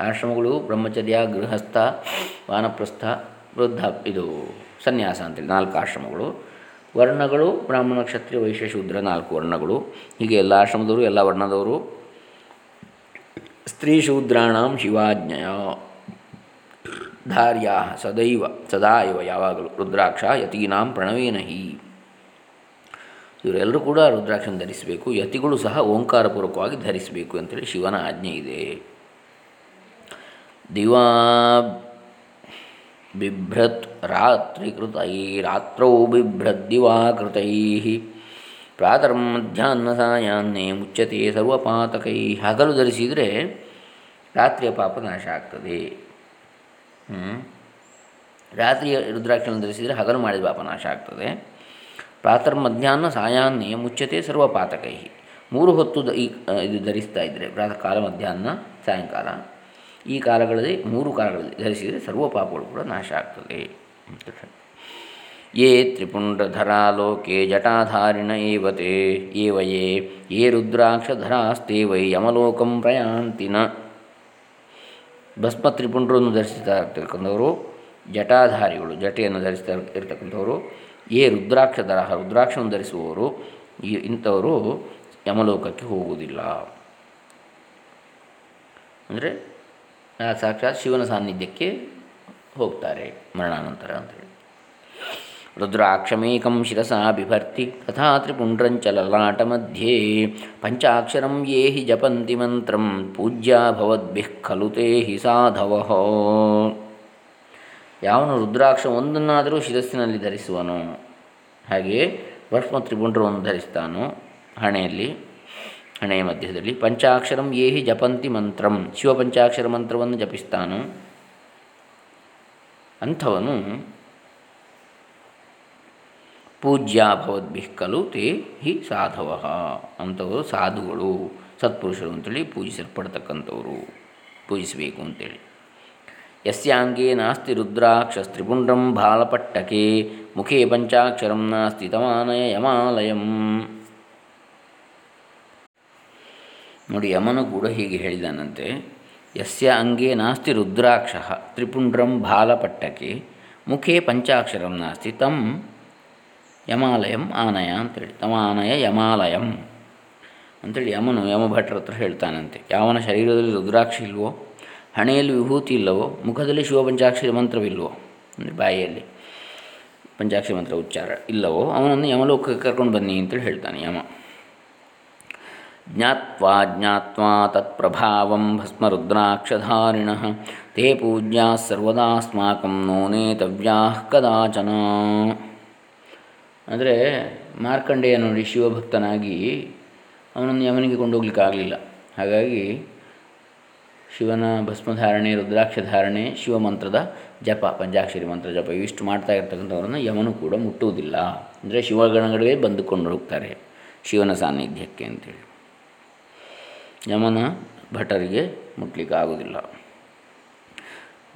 ಆಶ್ರಮಗಳು ಬ್ರಹ್ಮಚರ್ಯ, ಗೃಹಸ್ಥ, ವಾನಪ್ರಸ್ಥ ವೃದ್ಧ ಇದು ಸನ್ಯಾಸ ಅಂತೇಳಿ ನಾಲ್ಕು ಆಶ್ರಮಗಳು. ವರ್ಣಗಳು, ಬ್ರಾಹ್ಮಣ ಕ್ಷತ್ರಿಯ ವೈಶ್ಯ ಶೂದ್ರ ನಾಲ್ಕು ವರ್ಣಗಳು. ಹೀಗೆ ಎಲ್ಲ ಆಶ್ರಮದವರು, ಎಲ್ಲ ವರ್ಣದವರು. ಸ್ತ್ರೀ ಶೂದ್ರಾಣಂ ಶಿವಾಜ್ಞೆಯ. ಧಾರ್ಯಾ ಸದೈವ ಸದಾ ಇವ ಯಾವಾಗಲೂ. ರುದ್ರಾಕ್ಷ ಯತೀನಾಂ ಪ್ರಣವೇನ ಹಿ. ಇವರೆಲ್ಲರೂ ಕೂಡ ರುದ್ರಾಕ್ಷನ ಧರಿಸಬೇಕು. ಯತಿಗಳು ಸಹ ಓಂಕಾರಪೂರ್ವಕವಾಗಿ ಧರಿಸಬೇಕು ಅಂತೇಳಿ ಶಿವನ ಆಜ್ಞೆ ಇದೆ. ದಿವಾ ಬಿಭ್ರತ್ ರಾತ್ರಿಕೃತೈ ರಾತ್ರೌ ಬಿಭ್ರದ್ದಿವಾಕೃತೈ ಪ್ರಾತರ್ ಮಧ್ಯಾಹ್ನ ಸಾಯಾನ್ನೇ ಮುಚ್ಚತೆ ಸರ್ವಪಾತಕೈ. ಹಗಲು ಧರಿಸಿದರೆ ರಾತ್ರಿಯ ಪಾಪ ನಾಶ ಆಗ್ತದೆ. ರಾತ್ರಿಯ ರುದ್ರಾಕ್ಷನ ಧರಿಸಿದರೆ ಹಗಲು ಮಾಡಿದ ಪಾಪ ನಾಶ ಆಗ್ತದೆ. ಪ್ರಾತರ್ ಮಧ್ಯಾಹ್ನ ಸಾಯಾನ್ನೇ ಮುಚ್ಚತೆ ಸರ್ವಪಾತಕೈ ಮೂರು ಹೊತ್ತು ದ ಇದು ಧರಿಸ್ತಾ ಇದ್ದರೆ ಪ್ರಾತಃ, ಕಾಲ ಮಧ್ಯಾಹ್ನ, ಸಾಯಂಕಾಲ. ಈ ಕಾಲಗಳಲ್ಲಿ, ಮೂರು ಕಾಲಗಳಲ್ಲಿ ಧರಿಸಿದರೆ ಸರ್ವ ಪಾಪಗಳು ಕೂಡ ನಾಶ ಆಗ್ತದೆ ಯೇ ತ್ರಿಪುಂಡ್ರಧರಾಲೋಕೆ ಜಟಾಧಾರಿಣ ಏವತೆ, ಏವಯೇ ಯೇ ರುದ್ರಾಕ್ಷಧರಾಸ್ತೆ ವೈ ಯಮಲೋಕಂ ಪ್ರಯಾಂತಿನ. ಭಸ್ಮ ತ್ರಿಪುಂಡ್ರನ್ನು ಧರಿಸ್ತಾ ಇರ್ತಕ್ಕಂಥವರು, ಜಟಾಧಾರಿಗಳು, ಜಟೆಯನ್ನು ಧರಿಸ್ತಾ ಇರ್ತಕ್ಕಂಥವರು, ಏ ರುದ್ರಾಕ್ಷಧರ, ರುದ್ರಾಕ್ಷವನ್ನು ಧರಿಸುವವರು, ಈ ಇಂಥವರು ಯಮಲೋಕಕ್ಕೆ ಹೋಗುವುದಿಲ್ಲ. ಅಂದರೆ ಸಾಕ್ಷಾತ್ ಶಿವನ ಸಾನ್ನಿಧ್ಯಕ್ಕೆ ಹೋಗ್ತಾರೆ ಮರಣಾನಂತರ ಅಂತೇಳಿ ರುದ್ರಾಕ್ಷಮೇಕಂ ಶಿರಸಾ ಬಿಭರ್ತಿ ತಥಾ ತ್ರಿಪುಂಡ್ರಂಚ ಲಲಾಟ ಮಧ್ಯೆ ಪಂಚಾಕ್ಷರಂ ಯೇ ಹಿ ಜಪಂತಿ ಮಂತ್ರಂ ಪೂಜ್ಯಾ ಭವದ್ಭಿಃ ಖಲು ತೇ ಹಿ ಸಾಧವ. ಯಾವನು ರುದ್ರಾಕ್ಷ ಒಂದನ್ನಾದರೂ ಶಿರಸ್ಸಿನಲ್ಲಿ ಧರಿಸುವನು ಹಾಗೆಯೇ ಭಸ್ಮ ತ್ರಿಪುಂಡ್ರವನ್ನು ಧರಿಸ್ತಾನೋ ಹಣೆಯಲ್ಲಿ ಹಣೆಯ ಮಧ್ಯದಲ್ಲಿ, ಪಂಚಾಕ್ಷರಂ ಯೇ ಹಿ ಜಪಂತಿ ಮಂತ್ರಂ. ಶಿವ ಪಂಚಾಕ್ಷರ ಮಂತ್ರವನ್ನು ಜಪಿಸ್ತಾನೋ. ಅಂಥವನು ಪೂಜ್ಯ ಭವದ್ಭಿ ಖಲು ತೇ ಹಿ ಸಾಧವ. ಅಂಥವರು ಸಾಧುಗಳು, ಸತ್ಪುರುಷರು ಅಂತೇಳಿ ಪೂಜಿಸಲ್ಪಡ್ತಕ್ಕಂಥವರು, ಪೂಜಿಸಬೇಕು ಅಂತೇಳಿ. ಯಸ್ಯಾಂಗೆ ನಾಸ್ತಿ ರುದ್ರಾಕ್ಷಸ್ತ್ರಿಪುಂಡ್ರಂ ಬಾಲಪಟ್ಟಕೆ, ಮುಖೇ ಪಂಚಾಕ್ಷರಂ ನಾಸ್ತಿ ತಮಾನಯ ಯಮಾಲಯಂ. ನೋಡಿ ಯಮನು ಕೂಡ ಹೀಗೆ ಹೇಳಿದನಂತೆ, ಯಸ್ಯ ಅಂಗೇ ನಾಸ್ತಿ ರುದ್ರಾಕ್ಷ, ತ್ರಿಪುಂಡ್ರಂ ಬಾಲಪಟ್ಟಕೆ, ಮುಖೇ ಪಂಚಾಕ್ಷರಂ ನಾಸ್ತಿ ತಂ ಯಮಾಲಯಂ ಆನಯ ಅಂತೇಳಿ ತಮಾನಯ ಯಮಾಲಯಂ ಅಂತೇಳಿ ಯಮನು ಯಮಭಟ್ರ ಹತ್ರ ಹೇಳ್ತಾನಂತೆ, ಯಾವನ ಶರೀರದಲ್ಲಿ ರುದ್ರಾಕ್ಷಿ ಇಲ್ವೋ, ಹಣೆಯಲ್ಲಿ ವಿಭೂತಿ ಇಲ್ಲವೋ, ಮುಖದಲ್ಲಿ ಶಿವಪಂಚಾಕ್ಷರಿ ಮಂತ್ರವಿಲ್ವೋ ಅಂದರೆ ಬಾಯಿಯಲ್ಲಿ ಪಂಚಾಕ್ಷರಿ ಮಂತ್ರ ಉಚ್ಚಾರ ಇಲ್ಲವೋ, ಅವನನ್ನು ಯಮಲೋಕಕ್ಕೆ ಕರ್ಕೊಂಡು ಬನ್ನಿ ಅಂತೇಳಿ ಹೇಳ್ತಾನೆ ಯಮ. ಜ್ಞಾತ್ವಾ ಜ್ಞಾತ್ವಾ ತತ್ಪ್ರಭಾವಂ ಭಸ್ಮರುದ್ರಾಕ್ಷಧಾರಿಣ ತೇ ಪೂಜ್ಯಾ ಸರ್ವದಾಸ್ಮಾಕಂ ನೋನೇತವ್ಯಾ ಕದಾಚನ ಅಂದರೆ ಮಾರ್ಕಂಡೇಯ ನೋಡಿ ಶಿವಭಕ್ತನಾಗಿ ಅವನನ್ನು ಯಮನಿಗೆ ಕೊಂಡೋಗ್ಲಿಕ್ಕೆ ಆಗಲಿಲ್ಲ ಹಾಗಾಗಿ ಶಿವನ ಭಸ್ಮಧಾರಣೆ ರುದ್ರಾಕ್ಷ ಧಾರಣೆ ಶಿವಮಂತ್ರದ ಜಪ, ಪಂಚಾಕ್ಷರಿ ಮಂತ್ರ ಜಪ ಇವಿಷ್ಟು ಮಾಡ್ತಾ ಇರ್ತಕ್ಕಂಥವ್ರನ್ನು ಯಮನು ಕೂಡ ಮುಟ್ಟುವುದಿಲ್ಲ. ಅಂದರೆ ಶಿವಗಣಗಳೇ ಬಂದುಕೊಂಡು ಹೋಗ್ತಾರೆ ಶಿವನ ಸಾನ್ನಿಧ್ಯಕ್ಕೆ ಅಂತೇಳಿ. ಯಮನ ಭಟರಿಗೆ ಮುಟ್ಲಿಕ್ಕೆ ಆಗುವುದಿಲ್ಲ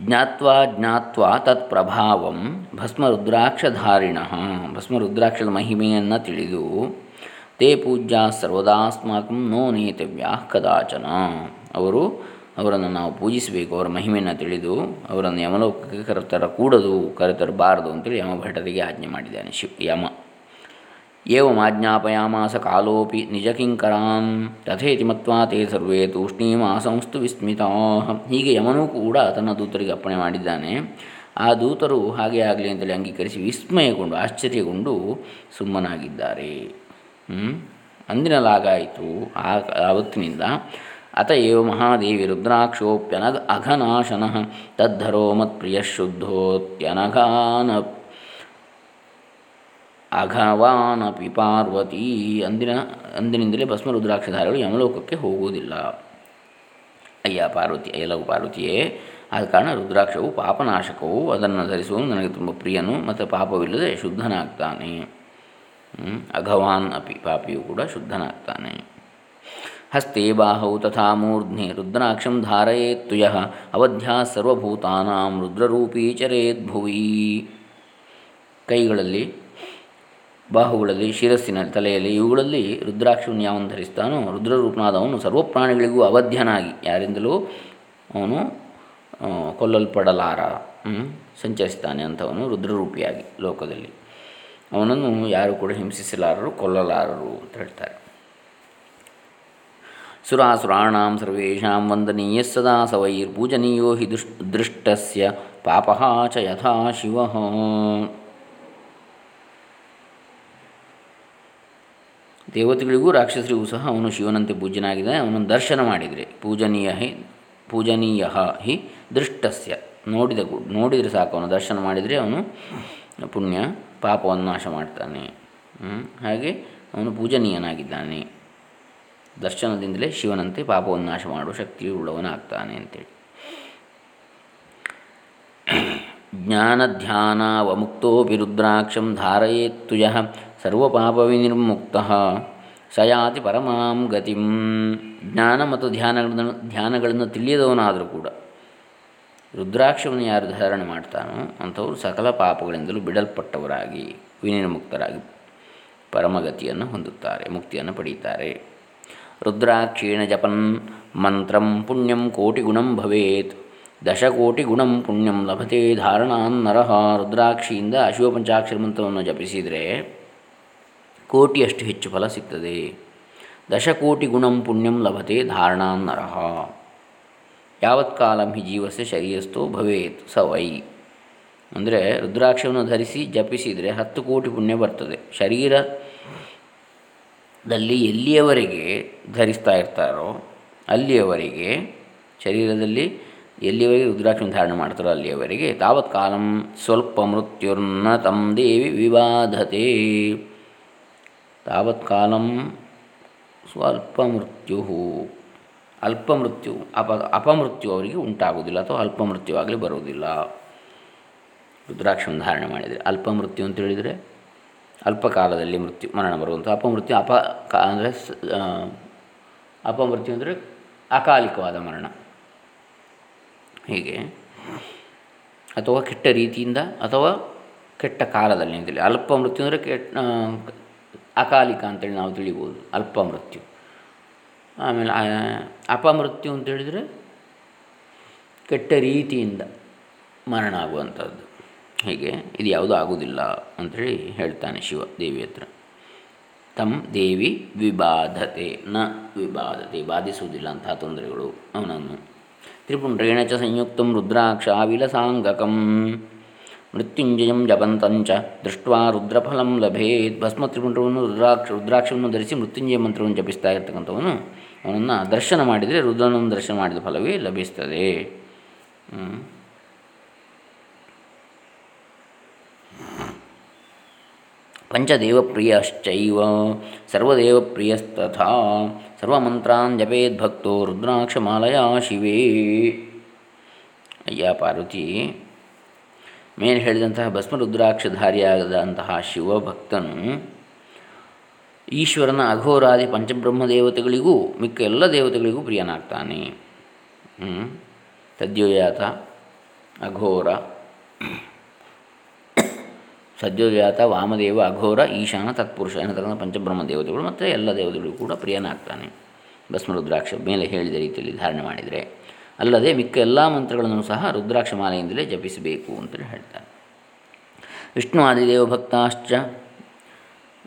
ಜ್ಞಾತ್ವಾ ಜ್ಞಾತ್ವಾ ತತ್ ಪ್ರಭಾವಂ ಭಸ್ಮರುದ್ರಾಕ್ಷಧಾರಿಣ. ಭಸ್ಮರುದ್ರಾಕ್ಷದ ಮಹಿಮೆಯನ್ನು ತಿಳಿದು ತೇ ಪೂಜ್ಯ ಸರ್ವದಾಸ್ಮಾಕಂ ನೋ ನೇತವ್ಯ ಕದಾಚನ. ಅವರು ಅವರನ್ನು ನಾವು ಪೂಜಿಸಬೇಕು, ಅವರ ಮಹಿಮೆಯನ್ನು ತಿಳಿದು ಅವರನ್ನು ಯಮಲೋಕಕ್ಕೆ ಕರೆತರ ಕೂಡದು ಕರೆತರಬಾರದು ಅಂತೇಳಿ ಯಮಭಟರಿಗೆ ಆಜ್ಞೆ ಮಾಡಿದ್ದಾನೆ ಶಿವ, ಯಮ. ಏವಮಾಜ್ಞಾಪಯಾಮಾಸ ಕಾಲೋಪಿ ನಿಜಕಿಂಕರಾಂ ತಥೇತಿ ಮತ್ವಾ ತೇ ಸರ್ವೇ ತೂಷ್ಣೀಮಾಸಂಸ್ತು ವಿಸ್ಮಿತಾಹ ಹೀಗೆ ಯಮನೂ ಕೂಡ ತನ್ನ ದೂತರಿಗೆ ಅಪ್ಪಣೆ ಮಾಡಿದ್ದಾನೆ. ಆ ದೂತರು ಹಾಗೆ ಆಗಲಿ ಅಂತೇಳಿ ಅಂಗೀಕರಿಸಿ ವಿಸ್ಮಯಗೊಂಡು, ಆಶ್ಚರ್ಯಗೊಂಡು ಸುಮ್ಮನಾಗಿದ್ದಾರೆ. ಅಂದಿನ ಲಾಗಾಯಿತು ಆ ಆವತ್ತಿನಿಂದ ಅತ ಏವ ಮಹಾದೇವಿ ರುದ್ರಾಕ್ಷೋಪ್ಯನ ಅಘನಾಶನ ತದ್ಧರೋ ಮತ್ಪ್ರಿಯ ಶುದ್ಧೋತ್ಯನಘಾನ ಅಘವಾನಪಿ ಪಾರ್ವತಿ. ಅಂದಿನ, ಅಂದಿನಿಂದಲೇ ಭಸ್ಮ ರುದ್ರಾಕ್ಷಧಾರಿಗಳು ಯಮಲೋಕಕ್ಕೆ ಹೋಗುವುದಿಲ್ಲ. ಅಯ್ಯ ಪಾರ್ವತಿ ಅಯ್ಯಲವು ಪಾರ್ವತಿಯೇ, ಆದ ಕಾರಣ ರುದ್ರಾಕ್ಷವು ಪಾಪನಾಶಕವು ಅದನ್ನು ಧರಿಸುವುದು ನನಗೆ ತುಂಬ ಪ್ರಿಯನು, ಮತ್ತು ಪಾಪವಿಲ್ಲದೆ ಶುದ್ಧನಾಗ್ತಾನೆ. ಅಘವಾನ್ ಅಪಿ ಪಾಪಿಯು ಕೂಡ ಶುದ್ಧನಾಗ್ತಾನೆ. ಹಸ್ತೆ ಬಾಹೌ ತಥಾ ಮೂರ್ಧ್ನಿ ರುದ್ರಾಕ್ಷಂ ಧಾರಯೇತ್ತು ಯಹ ಅವಧ್ಯಾ ಸರ್ವಭೂತಾನಾಂ ರುದ್ರರೂಪೀ ಚರೇದ್ಭುವಿ ಕೈಗಳಲ್ಲಿ ಬಾಹುಗಳಲ್ಲಿ, ಶಿರಸ್ಸಿನ ತಲೆಯಲ್ಲಿ, ಇವುಗಳಲ್ಲಿ ರುದ್ರಾಕ್ಷವನ್ನು ಯಾವನು ಧರಿಸ್ತಾನೋ, ರುದ್ರರೂಪನಾದವನು ಸರ್ವಪ್ರಾಣಿಗಳಿಗೂ ಅವಧ್ಯನಾಗಿ. ಯಾರಿಂದಲೂ? ಅವನು ಕೊಲ್ಲಲ್ಪಡಲಾರ ಸಂಚರಿಸ್ತಾನೆ ಅಂಥವನು ರುದ್ರರೂಪಿಯಾಗಿ ಲೋಕದಲ್ಲಿ. ಅವನನ್ನು ಯಾರು ಕೂಡ ಹಿಂಸಿಸಲಾರರು, ಕೊಲ್ಲಲಾರರು ಅಂತ ಹೇಳ್ತಾರೆ. ಸುರಾಸುರಾಣಾಂ ಸರ್ವೇಷಾಂ ವಂದನೀಯ ಸದಾ ಸವೈರ್ಪೂಜನೀಯೋ ಹಿ ದುಷ್, ದೃಷ್ಟಸ್ಯ ಪಾಪ ಚ ಯಥಾ ಶಿವ. ದೇವತೆಗಳಿಗೂ ರಾಕ್ಷಸರಿಗೂ ಸಹ ಅವನು ಶಿವನಂತೆ ಪೂಜ್ಯನಾಗಿದೆ ಅವನು ದರ್ಶನ ಮಾಡಿದರೆ. ಪೂಜನೀಯ ಹಿ ಪೂಜನೀಯ ಹಿ ದೃಷ್ಟಸ್ಯ. ನೋಡಿದ ನೋಡಿದರೆ ಸಾಕು, ಅವನು ದರ್ಶನ ಮಾಡಿದರೆ ಅವನು ಪುಣ್ಯ, ಪಾಪವನ್ನು ನಾಶ ಮಾಡ್ತಾನೆ. ಹಾಗೆ ಅವನು ಪೂಜನೀಯನಾಗಿದ್ದಾನೆ. ದರ್ಶನದಿಂದಲೇ ಶಿವನಂತೆ ಪಾಪವನ್ನು ನಾಶ ಮಾಡುವ ಶಕ್ತಿಯುಳ್ಳವನಾಗ್ತಾನೆ ಅಂತೇಳಿ. ಜ್ಞಾನಧ್ಯಾನಾವಮುಕ್ತೋಪಿ ರುದ್ರಾಕ್ಷಂ ಧಾರಯೇತ್ತು ಸರ್ವಪಾಪವಿನಿರ್ಮುಕ್ತ ಸಯಾತಿ ಪರಮಾಂ ಗತಿಂ. ಜ್ಞಾನ ಮತ್ತು ಧ್ಯಾನಗಳನ್ನು ಧ್ಯಾನಗಳನ್ನು ತಿಳಿಯದವನಾದರೂ ಕೂಡ ರುದ್ರಾಕ್ಷವನ್ನು ಯಾರು ಧಾರಣೆ ಮಾಡ್ತಾನೋ ಅಂಥವರು ಸಕಲ ಪಾಪಗಳಿಂದಲೂ ಬಿಡಲ್ಪಟ್ಟವರಾಗಿ, ವಿನಿರ್ಮುಕ್ತರಾಗಿ ಪರಮಗತಿಯನ್ನು ಹೊಂದುತ್ತಾರೆ, ಮುಕ್ತಿಯನ್ನು ಪಡೆಯುತ್ತಾರೆ ರುದ್ರಾಕ್ಷೇಣ ಜಪನ್ ಮಂತ್ರಂ ಪುಣ್ಯಂ ಕೋಟಿಗುಣಂ ಭವೇತ್. ದಶಕೋಟಿಗುಣಂ ಪುಣ್ಯಂ ಲಭತೆ ಧಾರಣಾನ್ ನರಹ ರುದ್ರಾಕ್ಷಿಯಿಂದ ಪಂಚಾಕ್ಷರ ಮಂತ್ರವನ್ನು ಜಪಿಸಿದರೆ ಕೋಟಿಯಷ್ಟು ಹೆಚ್ಚು ಫಲ ಸಿಗ್ತದೆ. ದಶಕೋಟಿ ಗುಣಂ ಪುಣ್ಯಂ ಲಭತೆ ಧಾರಣಾನ್ ಯಾವತ್ಕಾಲಂ ಯಾವತ್ ಕಾಲಂ ಹಿ ಜೀವಸ್ಯ ಶರೀರಸ್ಥೋ ಭವೇತ್ ಸ ವೈ. ಅಂದರೆ ರುದ್ರಾಕ್ಷವನ್ನು ಧರಿಸಿ ಜಪಿಸಿದರೆ ಹತ್ತು ಕೋಟಿ ಪುಣ್ಯ ಬರ್ತದೆ. ಶರೀರದಲ್ಲಿ ಎಲ್ಲಿಯವರೆಗೆ ಧರಿಸ್ತಾ ಇರ್ತಾರೋ ಅಲ್ಲಿಯವರೆಗೆ ಶರೀರದಲ್ಲಿ ಎಲ್ಲಿಯವರೆಗೆ ರುದ್ರಾಕ್ಷವನ್ನು ಧಾರಣೆ ಮಾಡ್ತಾರೋ ಅಲ್ಲಿಯವರೆಗೆ ತಾವತ್ ಕಾಲಂ ಸ್ವಲ್ಪ ಮೃತ್ಯುರ್ನ ತಂ ದೇವಿ ವಿವಾದತೆ. ತಾವತ್ ಕಾಲಂ ಸ್ವಲ್ಪ ಮೃತ್ಯು ಅಲ್ಪ ಮೃತ್ಯು ಅಪ ಅಪಮೃತ್ಯು ಅವರಿಗೆ ಉಂಟಾಗುವುದಿಲ್ಲ ಅಥವಾ ಅಲ್ಪ ಮೃತ್ಯುವಾಗಲಿ ಬರುವುದಿಲ್ಲ। ರುದ್ರಾಕ್ಷವನ್ನು ಧಾರಣೆ ಮಾಡಿದರೆ ಅಲ್ಪಮೃತ್ಯು ಅಂತ ಹೇಳಿದರೆ ಅಲ್ಪ ಕಾಲದಲ್ಲಿ ಮೃತ್ಯು, ಮರಣ ಬರುವಂಥ ಅಪಮೃತ್ಯು, ಅಪ ಕಾ ಅಂದರೆ ಅಪಮೃತ್ಯು ಅಂದರೆ ಅಕಾಲಿಕವಾದ ಮರಣ। ಹೀಗೆ ಅಥವಾ ಕೆಟ್ಟ ರೀತಿಯಿಂದ ಅಥವಾ ಕೆಟ್ಟ ಕಾಲದಲ್ಲಿ ಅಂತೇಳಿ ಅಲ್ಪ ಮೃತ್ಯು ಅಂದರೆ ಕೆಟ್ಟ ಅಕಾಲಿಕ ಅಂತೇಳಿ ನಾವು ತಿಳಿಬೋದು, ಅಲ್ಪ ಮೃತ್ಯು. ಆಮೇಲೆ ಅಪಮೃತ್ಯು ಅಂತೇಳಿದರೆ ಕೆಟ್ಟ ರೀತಿಯಿಂದ ಮರಣ ಆಗುವಂಥದ್ದು ಹೀಗೆ? ಇದು ಯಾವುದೂ ಆಗುವುದಿಲ್ಲ ಅಂಥೇಳಿ ಹೇಳ್ತಾನೆ ಶಿವ ದೇವಿ ಹತ್ರ. ತಮ್ಮ ದೇವಿ ವಿಬಾಧತೆ, ನ ವಿಬಾಧತೆ, ಬಾಧಿಸುವುದಿಲ್ಲ ಅಂತಹ ತೊಂದರೆಗಳು ಅವನನ್ನು. ತ್ರಿಪುಂಡ್ರೇಣ ಚ ಸಂಯುಕ್ತ ರುದ್ರಾಕ್ಷ ವಿಲಸಾಂಗಕಂ. ಮೃತ್ಯುಂಜಯಂ ಜಪಂತಂಚ ದೃಷ್ಟ್ವಾ ರುದ್ರಫಲಂ ಲಭೇತ್. ಭಸ್ಮ ತ್ರಿಪುಂಡ್ರವನ್ನು ರುದ್ರಾಕ್ಷ, ರುದ್ರಾಕ್ಷವನ್ನು ಧರಿಸಿ ಮೃತ್ಯುಂಜಯ ಮಂತ್ರವನ್ನು ಜಪಿಸ್ತಾ ಇರ್ತಕ್ಕಂಥವನು. ಅವನನ್ನು ದರ್ಶನ ಮಾಡಿದರೆ ರುದ್ರನನ್ನು ದರ್ಶನ ಮಾಡಿದ ಫಲವೇ ಲಭಿಸ್ತದೆ. ಪಂಚದೇವಪ್ರಿಯಶ್ಚೈವ. ಸರ್ವದೇವಪ್ರಿಯಸ್ತಥಾ. ಸರ್ವಮಂತ್ರಾನ್ ಜಪೇದ್ಭಕ್ತೋ ರುದ್ರಾಕ್ಷಮಾಲಯ ಶಿವೇ. ಅಯ್ಯ ಪಾರ್ವತಿ. ಮೇಲೆ ಹೇಳಿದಂತಹ ಭಸ್ಮರುದ್ರಾಕ್ಷಧಾರಿಯಾದಂತಹ ಶಿವಭಕ್ತನು ಈಶ್ವರನ ಅಘೋರಾದಿ ಪಂಚಬ್ರಹ್ಮ ದೇವತೆಗಳಿಗೂ ಮಿಕ್ಕ ಎಲ್ಲ ದೇವತೆಗಳಿಗೂ ಪ್ರಿಯನಾಗ್ತಾನೆ. ಸದ್ಯೋಜಾತ, ಅಘೋರ, ಸದ್ಯೋಜಾತ, ವಾಮದೇವ, ಅಘೋರ, ಈಶಾನ, ತತ್ಪುರುಷ ಎನ್ನತಕ್ಕಂಥ ಪಂಚಬ್ರಹ್ಮ ದೇವತೆಗಳು ಮತ್ತು ಎಲ್ಲ ದೇವತೆಗಳಿಗೂ ಕೂಡ ಪ್ರಿಯನಾಗ್ತಾನೆ. ಭಸ್ಮರುದ್ರಾಕ್ಷ ಮೇಲೆ ಹೇಳಿದ ರೀತಿಯಲ್ಲಿ ಧಾರಣೆ ಮಾಡಿದರೆ. ಅಲ್ಲದೆ ಮಿಕ್ಕ ಎಲ್ಲ ಮಂತ್ರಗಳನ್ನು ಸಹ ರುದ್ರಾಕ್ಷ ಮಾಲೆಯಿಂದಲೇ ಜಪಿಸಬೇಕು ಅಂತೇಳಿ ಹೇಳ್ತಾರೆ. ವಿಷ್ಣು ಆದಿದೇವಭಕ್ತಾಶ್ಚ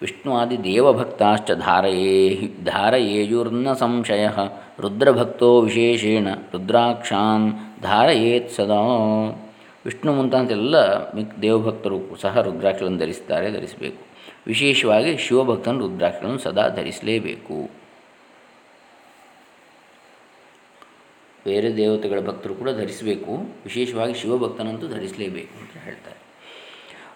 ವಿಷ್ಣು ಆದಿದೇವಭಕ್ತಾಶ್ಚ ಧಾರಯೇ ಧಾರಯೇಯುರ್ನ ಸಂಶಯ, ರುದ್ರಭಕ್ತೋ ವಿಶೇಷೇಣ, ರುದ್ರಾಕ್ಷಾನ್ ಧಾರಯೇತ್ ಸದಾ. ವಿಷ್ಣು ಮುಂತಾಂತೆಲ್ಲ ಮಿಕ್ ದೇವಭಕ್ತರು ಸಹ ರುದ್ರಾಕ್ಷಗಳನ್ನು ಧರಿಸ್ತಾರೆ, ಧರಿಸಬೇಕು. ವಿಶೇಷವಾಗಿ ಶಿವಭಕ್ತನು ರುದ್ರಾಕ್ಷಗಳನ್ನು ಸದಾ ಧರಿಸಲೇಬೇಕು. ಬೇರೆ ದೇವತೆಗಳ ಭಕ್ತರು ಕೂಡ ಧರಿಸಬೇಕು. ವಿಶೇಷವಾಗಿ ಶಿವಭಕ್ತನಂತೂ ಧರಿಸಲೇಬೇಕು ಅಂತ ಹೇಳ್ತಾರೆ.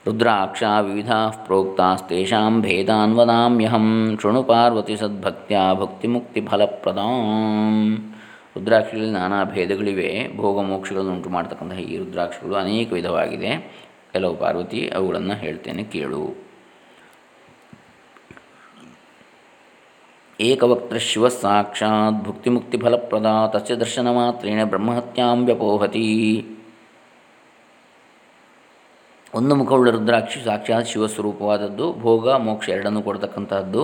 ರುದ್ರಾಕ್ಷ ವಿವಿಧ ಪ್ರೋಕ್ತಾಸ್ತೇಷಾಂ ಭೇದಾನ್ ವದಾಮ್ಯಹಂ ಶೃಣು ಪಾರ್ವತಿ ಸದ್ಭಕ್ತಿಯ ಭಕ್ತಿ ಮುಕ್ತಿ ಫಲಪ್ರದಾಂ. ರುದ್ರಾಕ್ಷಗಳಲ್ಲಿ ನಾನಾ ಭೇದಗಳಿವೆ. ಭೋಗ ಮೋಕ್ಷಗಳನ್ನು ಉಂಟು ಮಾಡ್ತಕ್ಕಂತಹ ಈ ರುದ್ರಾಕ್ಷಗಳು ಅನೇಕ ವಿಧವಾಗಿದೆ. ಕೆಲವು ಪಾರ್ವತಿ ಅವುಗಳನ್ನು ಹೇಳ್ತೇನೆ ಕೇಳು. ಏಕವಕ್ತ ಶಿವ ಸಾಕ್ಷಾತ್ ಭುಕ್ತಿಮುಕ್ತಿ ಫಲಪ್ರದ ತಸ್ಯ ದರ್ಶನ ಮಾತ್ರೇಣ ಬ್ರಹ್ಮಹತ್ಯಾಂ ವ್ಯಪೋಹತಿ. ಒಂದು ಮುಖವುಳ್ಳ ರುದ್ರಾಕ್ಷಿ ಸಾಕ್ಷಾತ್ ಶಿವಸ್ವರೂಪವಾದದ್ದು, ಭೋಗ, ಮೋಕ್ಷ ಎರಡನ್ನು ಕೊಡ್ತಕ್ಕಂತಹದ್ದು.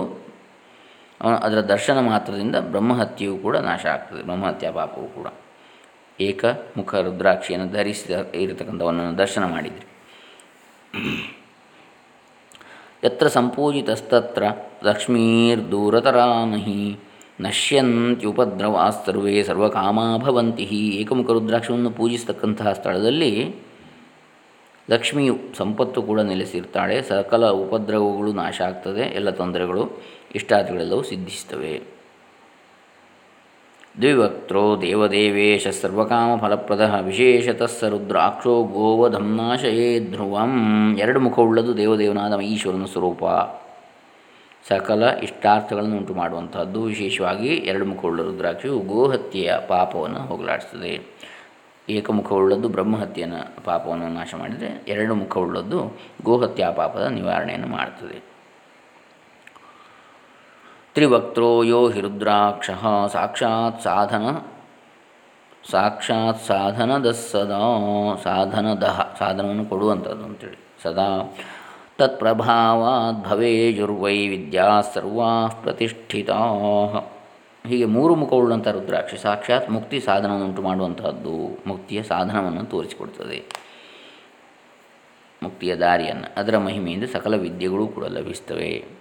ಅದರ ದರ್ಶನ ಮಾತ್ರದಿಂದ ಬ್ರಹ್ಮಹತ್ಯೆಯು ಕೂಡ ನಾಶ ಆಗ್ತದೆ, ಬ್ರಹ್ಮಹತ್ಯಾ ಪಾಪವು ಕೂಡ. ಏಕ ಮುಖ ರುದ್ರಾಕ್ಷಿಯನ್ನು ಧರಿಸಿದ ಇರತಕ್ಕಂಥವನ್ನು ದರ್ಶನ ಮಾಡಿದರೆ. ಯತ್ರ ಸಂಪೂಜಿತಸ್ತತ್ರ ಲಕ್ಷ್ಮೀರ್ದೂರತರಾನಹಿ ನಶ್ಯಂತ್ಯುಪದ್ರವಾಸ್ತರ್ವೇ ಸರ್ವಕಾಮ ಭವಂತಿ ಏಕಮುಖ ರುದ್ರಾಕ್ಷವನ್ನು ಪೂಜಿಸತಕ್ಕಂತಹ ಸ್ಥಳದಲ್ಲಿ ಲಕ್ಷ್ಮಿಯು ಸಂಪತ್ತು ಕೂಡ ನೆಲೆಸಿರ್ತಾಳೆ. ಸಕಲ ಉಪದ್ರವಗಳು ನಾಶ ಆಗ್ತದೆ ಎಲ್ಲ ತೊಂದರೆಗಳು, ಇಷ್ಟಾದಿಗಳೆಲ್ಲವೂ ಸಿದ್ಧಿಸ್ತವೆ ದ್ವಿವಕ್ತ್ರೋ ದೇವದೇವೇಶ ಸರ್ವಕಾಮ ಫಲಪ್ರದ ವಿಶೇಷತಃ ರುದ್ರಾಕ್ಷೋ ಗೋವಧಂನಾಶಯೇ ಧ್ರುವಂ. ಎರಡು ಮುಖವುಳ್ಳದು ದೇವದೇವನಾದ ಈಶ್ವರನ ಸ್ವರೂಪ. ಸಕಲ ಇಷ್ಟಾರ್ಥಗಳನ್ನು ಉಂಟು ಮಾಡುವಂತಹದ್ದು ವಿಶೇಷವಾಗಿ ಎರಡು ಮುಖವುಳ್ಳ ರುದ್ರಾಕ್ಷಿಯು ಗೋಹತ್ಯೆಯ ಪಾಪವನ್ನು ಹೋಗಲಾಡಿಸ್ತದೆ ಏಕಮುಖವುಳ್ಳದ್ದು ಬ್ರಹ್ಮಹತ್ಯೆಯನ್ನು ಪಾಪವನ್ನು ನಾಶ ಮಾಡಿದರೆ ಎರಡು ಮುಖವುಳ್ಳದ್ದು ಗೋಹತ್ಯಾ ಪಾಪದ ನಿವಾರಣೆಯನ್ನು ಮಾಡ್ತದೆ ತ್ರಿವಕ್ತ್ರೋ ಯೋ ಹಿರುದ್ರಾಕ್ಷ. ಸಾಕ್ಷಾತ್ ಸಾಧನ, ಸಾಕ್ಷಾತ್ ಸಾಧನದ ಸದಾ, ಸಾಧನದಹ, ಸಾಧನವನ್ನು ಕೊಡುವಂಥದ್ದು ಅಂತೇಳಿ. ಸದಾ ತತ್ಪ್ರಭಾವಾತ್ ಭವೇಯುರ್ವೈ ವಿದ್ಯಾ ಸರ್ವಾ ಪ್ರತಿಷ್ಠಿತಾ. ಹೀಗೆ ಮೂರು ಮುಖವುಳ್ಳಂಥ ರುದ್ರಾಕ್ಷಿ ಸಾಕ್ಷಾತ್ ಮುಕ್ತಿ ಸಾಧನವನ್ನು ಉಂಟು ಮಾಡುವಂತಹದ್ದು ಮುಕ್ತಿಯ ಸಾಧನವನ್ನು ತೋರಿಸಿಕೊಡ್ತದೆ. ಮುಕ್ತಿಯ ದಾರಿಯನ್ನು, ಅದರ ಮಹಿಮೆಯಿಂದ ಸಕಲ ವಿದ್ಯೆಗಳು ಕೂಡ ಲಭಿಸ್ತವೆ.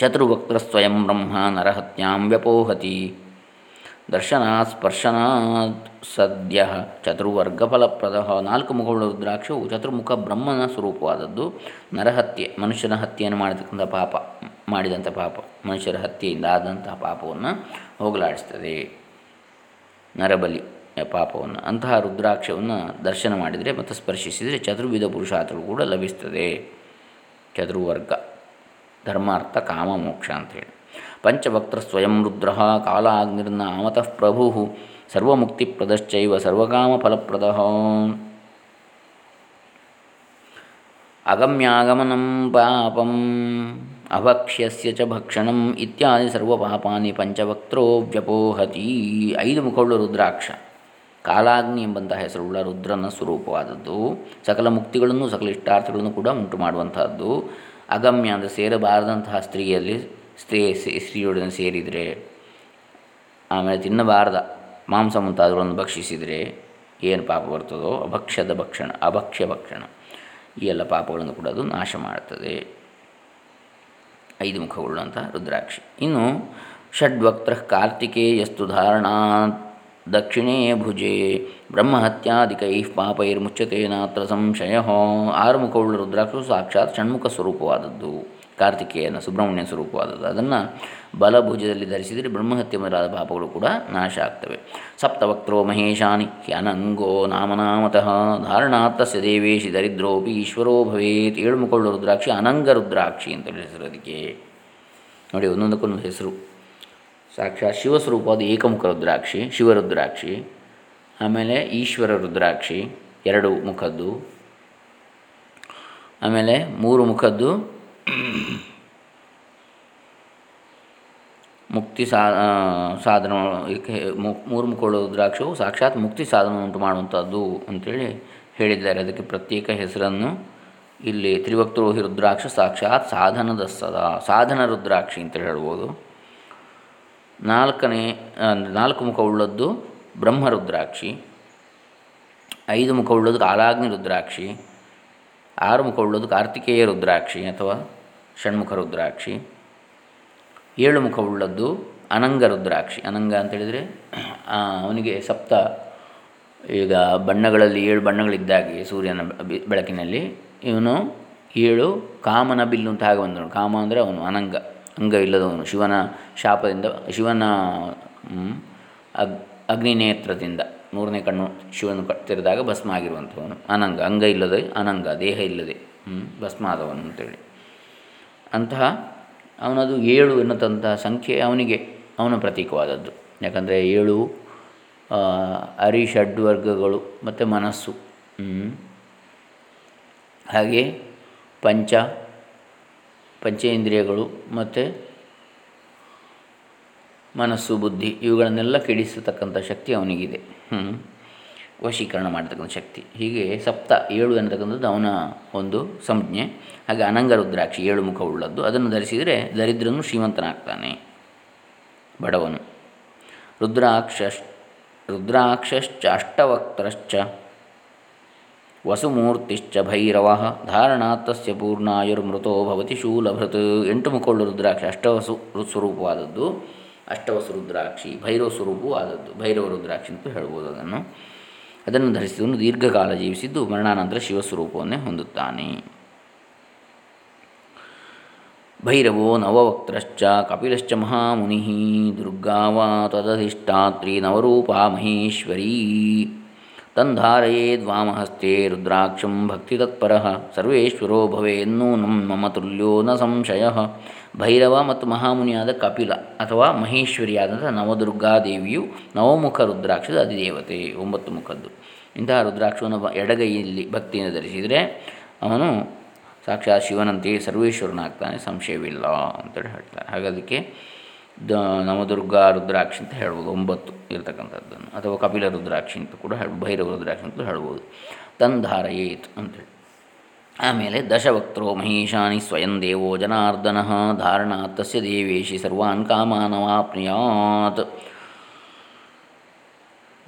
ಚತುರ್ವಕ್ತ ಸ್ವಯಂ ಬ್ರಹ್ಮ ನರಹತ್ಯಾಂ ವ್ಯಪೋಹತಿ. ದರ್ಶನಾ ಸ್ಪರ್ಶನಾತ್ ಸದ್ಯ ಚತುರ್ವರ್ಗ ಫಲಪ್ರದ ನಾಲ್ಕು ಮುಖಗಳ ರುದ್ರಾಕ್ಷವು ಚತುರ್ಮುಖ ಬ್ರಹ್ಮನ ಸ್ವರೂಪವಾದದ್ದು. ನರಹತ್ಯೆ, ಮನುಷ್ಯನ ಹತ್ಯೆಯನ್ನು ಮಾಡತಕ್ಕಂಥ ಪಾಪ ಮಾಡಿದಂಥ ಪಾಪ, ಮನುಷ್ಯರ ಹತ್ಯೆಯಿಂದ ಆದಂತಹ ಪಾಪವನ್ನು ಹೋಗಲಾಡಿಸ್ತದೆ. ನರಬಲಿ ಪಾಪವನ್ನು, ಅಂತಹ ರುದ್ರಾಕ್ಷವನ್ನು ದರ್ಶನ ಮಾಡಿದರೆ ಮತ್ತು ಸ್ಪರ್ಶಿಸಿದರೆ ಚತುರ್ವಿಧ ಪುರುಷಾರ್ಥಗಳು ಕೂಡ ಲಭಿಸ್ತದೆ. ಚತುರ್ವರ್ಗ ಧರ್ಮಾರ್ಥ ಕಾಮ ಮೋಕ್ಷ ಅಂಥೇಳಿ ಪಂಚಭಕ್ತ ಸ್ವಯಂ ರುದ್ರ ಕಾಲಾಗ್ನಿರ್ನಾಮತಃ ಪ್ರಭು ಸರ್ವಮುಕ್ತಿಪ್ರದಶ್ಚೈವ ಸರ್ವಕಾಮ ಫಲಪ್ರದ. ಅಗಮ್ಯಾಗಮನಂ ಪಾಪಂ ಅಭಕ್ಷ್ಯಸ್ಯ ಚ ಭಕ್ಷಣಂ ಇತ್ಯಾದಿ ಸರ್ವಪಾಪಾನಿ ಪಂಚವಕ್ತ್ರೋ ವ್ಯಪೋಹತಿ. ಐದು ಮುಖಗಳು ರುದ್ರಾಕ್ಷ. ಕಾಲಾಗ್ನಿ ಎಂಬಂತಹ ಹೆಸರುಳ್ಳ ರುದ್ರನ ಸ್ವರೂಪವಾದದ್ದು. ಸಕಲ ಮುಕ್ತಿಗಳನ್ನು, ಸಕಲ ಇಷ್ಟಾರ್ಥಗಳನ್ನು ಕೂಡ ಉಂಟು ಮಾಡುವಂತಹದ್ದು ಅಗಮ್ಯ ಅಂದರೆ ಸೇರಬಾರದಂತಹ ಸ್ತ್ರೀಯಲ್ಲಿ ಸ್ತ್ರೀ ಸ್ತ್ರೀಯೊಡನೆ ಸೇರಿದರೆ, ಆಮೇಲೆ ತಿನ್ನಬಾರದ ಮಾಂಸ ಮುಂತಾದವುಗಳನ್ನು ಭಕ್ಷಿಸಿದರೆ ಏನು ಪಾಪ ಬರ್ತದೋ ಅಭಕ್ಷ್ಯದ ಭಕ್ಷಣ, ಅಭಕ್ಷ್ಯ ಭಕ್ಷಣ, ಈ ಎಲ್ಲ ಪಾಪಗಳನ್ನು ಕೂಡ ಅದು ನಾಶ ಮಾಡುತ್ತದೆ ಐದು ಮುಖಗಳುಳ್ಳಂಥ ರುದ್ರಾಕ್ಷಿ. ಇನ್ನು ಷಡ್ವಕ್ತ ಕಾರ್ತಿಕೇಯಸ್ತು ಧಾರಣಾ ದಕ್ಷಿಣೇ ಭುಜೆ ಬ್ರಹ್ಮಹತ್ಯಾದಿಕೈ ಪಾಪೈರ್ಮುಚ್ಯತೆ ನಾತ್ರ ಸಂಶಯ. ಆರು ಮುಖವುಳ್ಳ ರುದ್ರಾಕ್ಷು ಸಾಕ್ಷಾತ್ ಷಣ್ಮುಖ ಸ್ವರೂಪವಾದದ್ದು. ಕಾರ್ತಿಕೇಯನ ಸುಬ್ರಹ್ಮಣ್ಯ ಸ್ವರೂಪವಾದದ್ದು. ಅದನ್ನು ಬಲಭುಜದಲ್ಲಿ ಧರಿಸಿದರೆ ಬ್ರಹ್ಮಹತ್ಯೆ ಮೊದಲಾದ ಪಾಪಗಳು ಕೂಡ ನಾಶ ಆಗ್ತವೆ. ಸಪ್ತವಕ್ತ್ರೋ ಮಹೇಶಾನಿ ಹ್ಯನಂಗೋ ನಾಮನಾಮತಃ. ಧಾರಣಾತ್ತಸ್ಯ ದೇವೇಶಿ ದರಿದ್ರೋಪಿ ಈಶ್ವರೋ ಭವೇತ್. ಏಳು ಮುಕೊಳ್ಳ ರುದ್ರಾಕ್ಷಿ ಅನಂಗ ರುದ್ರಾಕ್ಷಿ ಅಂತ ಹೆಸರು ಅದಕ್ಕೆ. ನೋಡಿ ಒಂದೊಂದಕ್ಕೊಂದು ಹೆಸರು. ಸಾಕ್ಷಾತ್ ಶಿವಸ್ವರೂಪವಾದ ಏಕಮುಖ ರುದ್ರಾಕ್ಷಿ ಶಿವರುದ್ರಾಕ್ಷಿ, ಆಮೇಲೆ ಈಶ್ವರ ರುದ್ರಾಕ್ಷಿ, ಎರಡು ಮುಖದ್ದು, ಆಮೇಲೆ ಮೂರು ಮುಖದ್ದು, ಮುಕ್ತಿ ಸಾ ಸಾಧನ ಮೂರು ಮುಖಗಳು ರುದ್ರಾಕ್ಷವು ಸಾಕ್ಷಾತ್ ಮುಕ್ತಿ ಸಾಧನ ಉಂಟು ಮಾಡುವಂಥದ್ದು ಅಂತೇಳಿ ಹೇಳಿದ್ದಾರೆ. ಅದಕ್ಕೆ ಪ್ರತ್ಯೇಕ ಹೆಸರನ್ನು ಇಲ್ಲಿ ತ್ರಿವಕ್ತರೋಹಿ ರುದ್ರಾಕ್ಷ ಸಾಕ್ಷಾತ್ ಸಾಧನದ ಸದಾ ಸಾಧನ ರುದ್ರಾಕ್ಷಿ ಅಂತ ಹೇಳ್ಬೋದು. ನಾಲ್ಕನೇ ನಾಲ್ಕು ಮುಖವುಳ್ಳದ್ದು ಬ್ರಹ್ಮ ರುದ್ರಾಕ್ಷಿ ಐದು ಮುಖವುಳ್ಳದು ಕಾಲಾಗ್ನಿ ರುದ್ರಾಕ್ಷಿ, ಆರು ಮುಖವುಳ್ಳದು ಕಾರ್ತಿಕೇಯ ರುದ್ರಾಕ್ಷಿ ಅಥವಾ ಷಣ್ಮುಖ ರುದ್ರಾಕ್ಷಿ, ಏಳು ಮುಖವುಳ್ಳದ್ದು ಅನಂಗ ರುದ್ರಾಕ್ಷಿ. ಅನಂಗ ಅಂತೇಳಿದರೆ ಅವನಿಗೆ ಸಪ್ತ, ಈಗ ಬಣ್ಣಗಳಲ್ಲಿ ಏಳು ಬಣ್ಣಗಳಿದ್ದಾಗೆ ಸೂರ್ಯನ ಬೆಳಕಿನಲ್ಲಿ, ಇವನು ಏಳು ಕಾಮನ ಬಿಲ್ಲು ಅಂತ ಹಾಗೆ ಬಂದನು ಕಾಮ ಅಂದರೆ ಅವನು ಅನಂಗ. ಅಂಗ ಇಲ್ಲದವನು ಶಿವನ ಶಾಪದಿಂದ, ಶಿವನ ಅಗ್, ಅಗ್ನಿನೇತ್ರದಿಂದ ಮೂರನೇ ಕಣ್ಣು ಶಿವನು ತೆರೆದಾಗ ಭಸ್ಮ ಆಗಿರುವಂಥವನು. ಅನಂಗ, ಅಂಗ ಇಲ್ಲದೆ ಅನಂಗ, ದೇಹ ಇಲ್ಲದೆ ಭಸ್ಮ ಆದವನು ಅಂತೇಳಿ. ಅಂತಹ ಅವನದು ಏಳು ಎನ್ನುತ್ತಂತಹ ಸಂಖ್ಯೆ ಅವನಿಗೆ, ಅವನ ಪ್ರತೀಕವಾದದ್ದು. ಯಾಕಂದರೆ ಏಳು ಅರಿಷಡ್ವರ್ಗಗಳು ಮತ್ತು ಮನಸ್ಸು ಹಾಗೆ ಪಂಚ ಪಂಚೇಂದ್ರಿಯಗಳು ಮತ್ತು ಮನಸ್ಸು, ಬುದ್ಧಿ ಇವುಗಳನ್ನೆಲ್ಲ ಕೆಡಿಸತಕ್ಕಂಥ ಶಕ್ತಿ ಅವನಿಗಿದೆ. ವಶೀಕರಣ ಮಾಡತಕ್ಕಂಥ ಶಕ್ತಿ. ಹೀಗೆ ಸಪ್ತ ಏಳು ಅನ್ನತಕ್ಕಂಥದ್ದು ಅವನ ಒಂದು ಸಂಜ್ಞೆ. ಹಾಗೆ ಅನಂಗ ರುದ್ರಾಕ್ಷಿ ಏಳು ಮುಖವುಳ್ಳದ್ದು ಅದನ್ನು ಧರಿಸಿದರೆ ದರಿದ್ರನು ಶ್ರೀಮಂತನಾಗ್ತಾನೆ. ಬಡವನು. ರುದ್ರಾಕ್ಷ ಅಷ್ಟವಕ್ತ್ರಶ್ಚ ವಸುಮೂರ್ತಿಶ್ಚ ಭೈರವ. ಧಾರಣಾತ್ತಸ್ಯ ಪೂರ್ಣಾಯುರ್ಮೃತೋ ಭವತಿ ಶೂಲಭೃತ್. ಎಂಟು ಮುಖಗಳು ರುದ್ರಾಕ್ಷಿ, ಅಷ್ಟವಸು ಸ್ವರೂಪವಾದದ್ದು, ಅಷ್ಟವಸು ರುದ್ರಾಕ್ಷಿ, ಭೈರವ ಸ್ವರೂಪವೂ ಆದದ್ದು ಭೈರವ ರುದ್ರಾಕ್ಷಿ ಅಂತ ಹೇಳ್ಬೋದು ಅದನ್ನು. ಅದನ್ನು ಧರಿಸಿದನು ದೀರ್ಘಕಾಲ ಜೀವಿಸಿದ್ದು ಮರಣಾನಂತರ ಶಿವಸ್ವರೂಪವನ್ನೇ ಹೊಂದುತ್ತಾನೆ. ಭೈರವೋ ನವವಕ್ತ್ರಶ್ಚ ಕಪಿಲಶ್ಚ ಮಹಾಮುನಿ. ದುರ್ಗಾವಾ ತದಧಿಷ್ಠಾತ್ರಿ ನವರೂಪಾ ಮಹೇಶ್ವರೀ. ತಂಧಾರಯೇದ್ವಾಮಹಸ್ತೆ ರುದ್ರಾಕ್ಷಂ ಭಕ್ತಿತತ್ಪರ ಸರ್ವೇಶ್ವರೋ ಭವೇನ್ನೂನಂ ಮಮ ತುಲ್ಯೋ ನ ಸಂಶಯ. ಭೈರವ ಮತ್ತು ಮಹಾಮುನಿಯಾದ ಕಪಿಲ ಅಥವಾ ಮಹೇಶ್ವರಿಯಾದಂಥ ನವದುರ್ಗಾದೇವಿಯು ನವಮುಖ ರುದ್ರಾಕ್ಷದ ಅಧಿದೇವತೆ, ಒಂಬತ್ತು ಮುಖದ್ದು. ಇಂತಹ ರುದ್ರಾಕ್ಷವನ್ನು ಎಡಗೈಯಲ್ಲಿ ಭಕ್ತಿಯನ್ನು ಧರಿಸಿದರೆ ಅವನು ಸಾಕ್ಷಾತ್ ಶಿವನಂತೆಯೇ ಸರ್ವೇಶ್ವರನಾಗ್ತಾನೆ, ಸಂಶಯವಿಲ್ಲ ಅಂತೇಳಿ ಹೇಳ್ತಾರೆ. ಹಾಗಾದಕ್ಕೆ ದ ನವದುರ್ಗಾ ರುದ್ರಾಕ್ಷಿ ಅಂತ ಹೇಳ್ಬೋದು, ಒಂಬತ್ತು ಇರತಕ್ಕಂಥದ್ದನ್ನು. ಅಥವಾ ಕಪಿಲ ರುದ್ರಾಕ್ಷಿ ಅಂತ ಕೂಡ ಹೇಳ ಭೈರವ ರುದ್ರಾಕ್ಷಿ ಅಂತ ಹೇಳ್ಬೋದು. ತಂಧಾರಯೇತ್ ಅಂತೇಳಿ. ಆಮೇಲೆ ದಶವಕ್ತೋ ಮಹೇಶಾನಿ ಸ್ವಯಂ ದೇವೋ ಜನಾರ್ದನ ಧಾರಣಾತ್ ತಸ್ಯ ದೇವೇಶಿ ಸರ್ವಾನ್ ಕಾಮಾನವಾಪ್ನಿಯಾತ್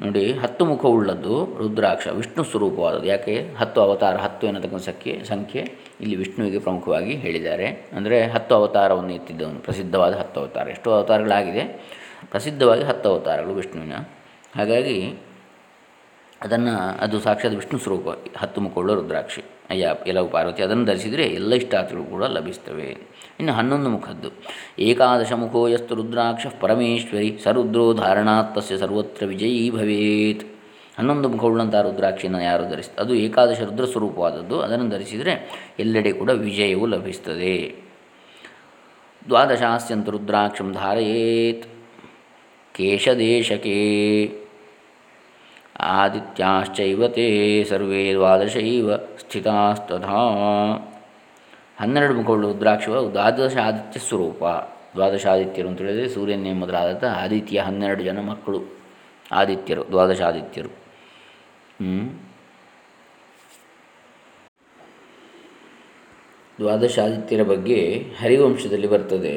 ನೋಡಿ, ಹತ್ತು ಮುಖವುಳ್ಳದ್ದು ರುದ್ರಾಕ್ಷ, ವಿಷ್ಣು ಸ್ವರೂಪವಾದದ್ದು. ಯಾಕೆ? ಹತ್ತು ಅವತಾರ, ಹತ್ತು ಎನ್ನತಕ್ಕಂಥ ಸಂಖ್ಯೆ ಸಂಖ್ಯೆ. ಇಲ್ಲಿ ವಿಷ್ಣುವಿಗೆ ಪ್ರಮುಖವಾಗಿ ಹೇಳಿದ್ದಾರೆ. ಅಂದರೆ ಹತ್ತು ಅವತಾರವನ್ನು ಎತ್ತಿದ್ದವನು, ಪ್ರಸಿದ್ಧವಾದ ಹತ್ತು ಅವತಾರ. ಎಷ್ಟೋ ಅವತಾರಗಳಾಗಿದೆ. ಪ್ರಸಿದ್ಧವಾಗಿ ಹತ್ತು ಅವತಾರಗಳು ವಿಷ್ಣುವಿನ. ಹಾಗಾಗಿ ಅದನ್ನು, ಅದು ಸಾಕ್ಷಾತ್ ವಿಷ್ಣು ಸ್ವರೂಪ, ಹತ್ತು ಮುಖಗಳು ರುದ್ರಾಕ್ಷಿ, ಅಯ್ಯ ಎಲ್ಲವು ಪಾರ್ವತಿ, ಅದನ್ನು ಧರಿಸಿದರೆ ಎಲ್ಲ ಇಷ್ಟಾರ್ಥಗಳು ಕೂಡ ಲಭಿಸ್ತವೆ. ಇನ್ನು ಹನ್ನೊಂದು ಮುಖದ್ದು. ಏಕಾದಶ ಮುಖೋ ಯಸ್ತು ರುದ್ರಾಕ್ಷ ಪರಮೇಶ್ವರಿ, ಸರುದ್ರೋ ಧಾರಣಾತ್ತಸ್ಯ ಸರ್ವತ್ರ ವಿಜಯೀ ಭವೇತ್. ಹನ್ನೊಂದು ಮುಖವುಳ್ಳಂಥ ರುದ್ರಾಕ್ಷಿಯನ್ನು ಯಾರು ಧರಿಸ ಅದು ಏಕಾದಶ ರುದ್ರ ಸ್ವರೂಪವಾದದ್ದು ಅದನ್ನು ಧರಿಸಿದರೆ ಎಲ್ಲೆಡೆ ಕೂಡ ವಿಜಯವು ಲಭಿಸ್ತದೆ. ದ್ವಾದಶಾಸ್ಯಂತ ರುದ್ರಾಕ್ಷಂ ಧಾರಯೇತ್. ಕೇಶದೇಶಕೆ. ಆದಿತ್ಯಾಶ್ಚೈವ ತೇ ಸರ್ವೇ ದ್ವಾದಶೈವ ಸ್ಥಿತಾಸ್ತಥಾ. ಹನ್ನೆರಡು ಮುಖಗಳು ರುದ್ರಾಕ್ಷವ ದ್ವಾದಶ ಆದಿತ್ಯ ಸ್ವರೂಪ ದ್ವಾದಶ ಆದಿತ್ಯರು ಅಂತ ಹೇಳಿದರೆ ಸೂರ್ಯನೇ ಮೊದಲಾದಂಥ ಆದಿತ್ಯ ಹನ್ನೆರಡು ಜನ ಮಕ್ಕಳು. ಆದಿತ್ಯರು ದ್ವಾದಶ ಆದಿತ್ಯರು ದ್ವಾದಶ ಆದಿತ್ಯರ ಬಗ್ಗೆ ಹರಿವಂಶದಲ್ಲಿ ಬರ್ತದೆ.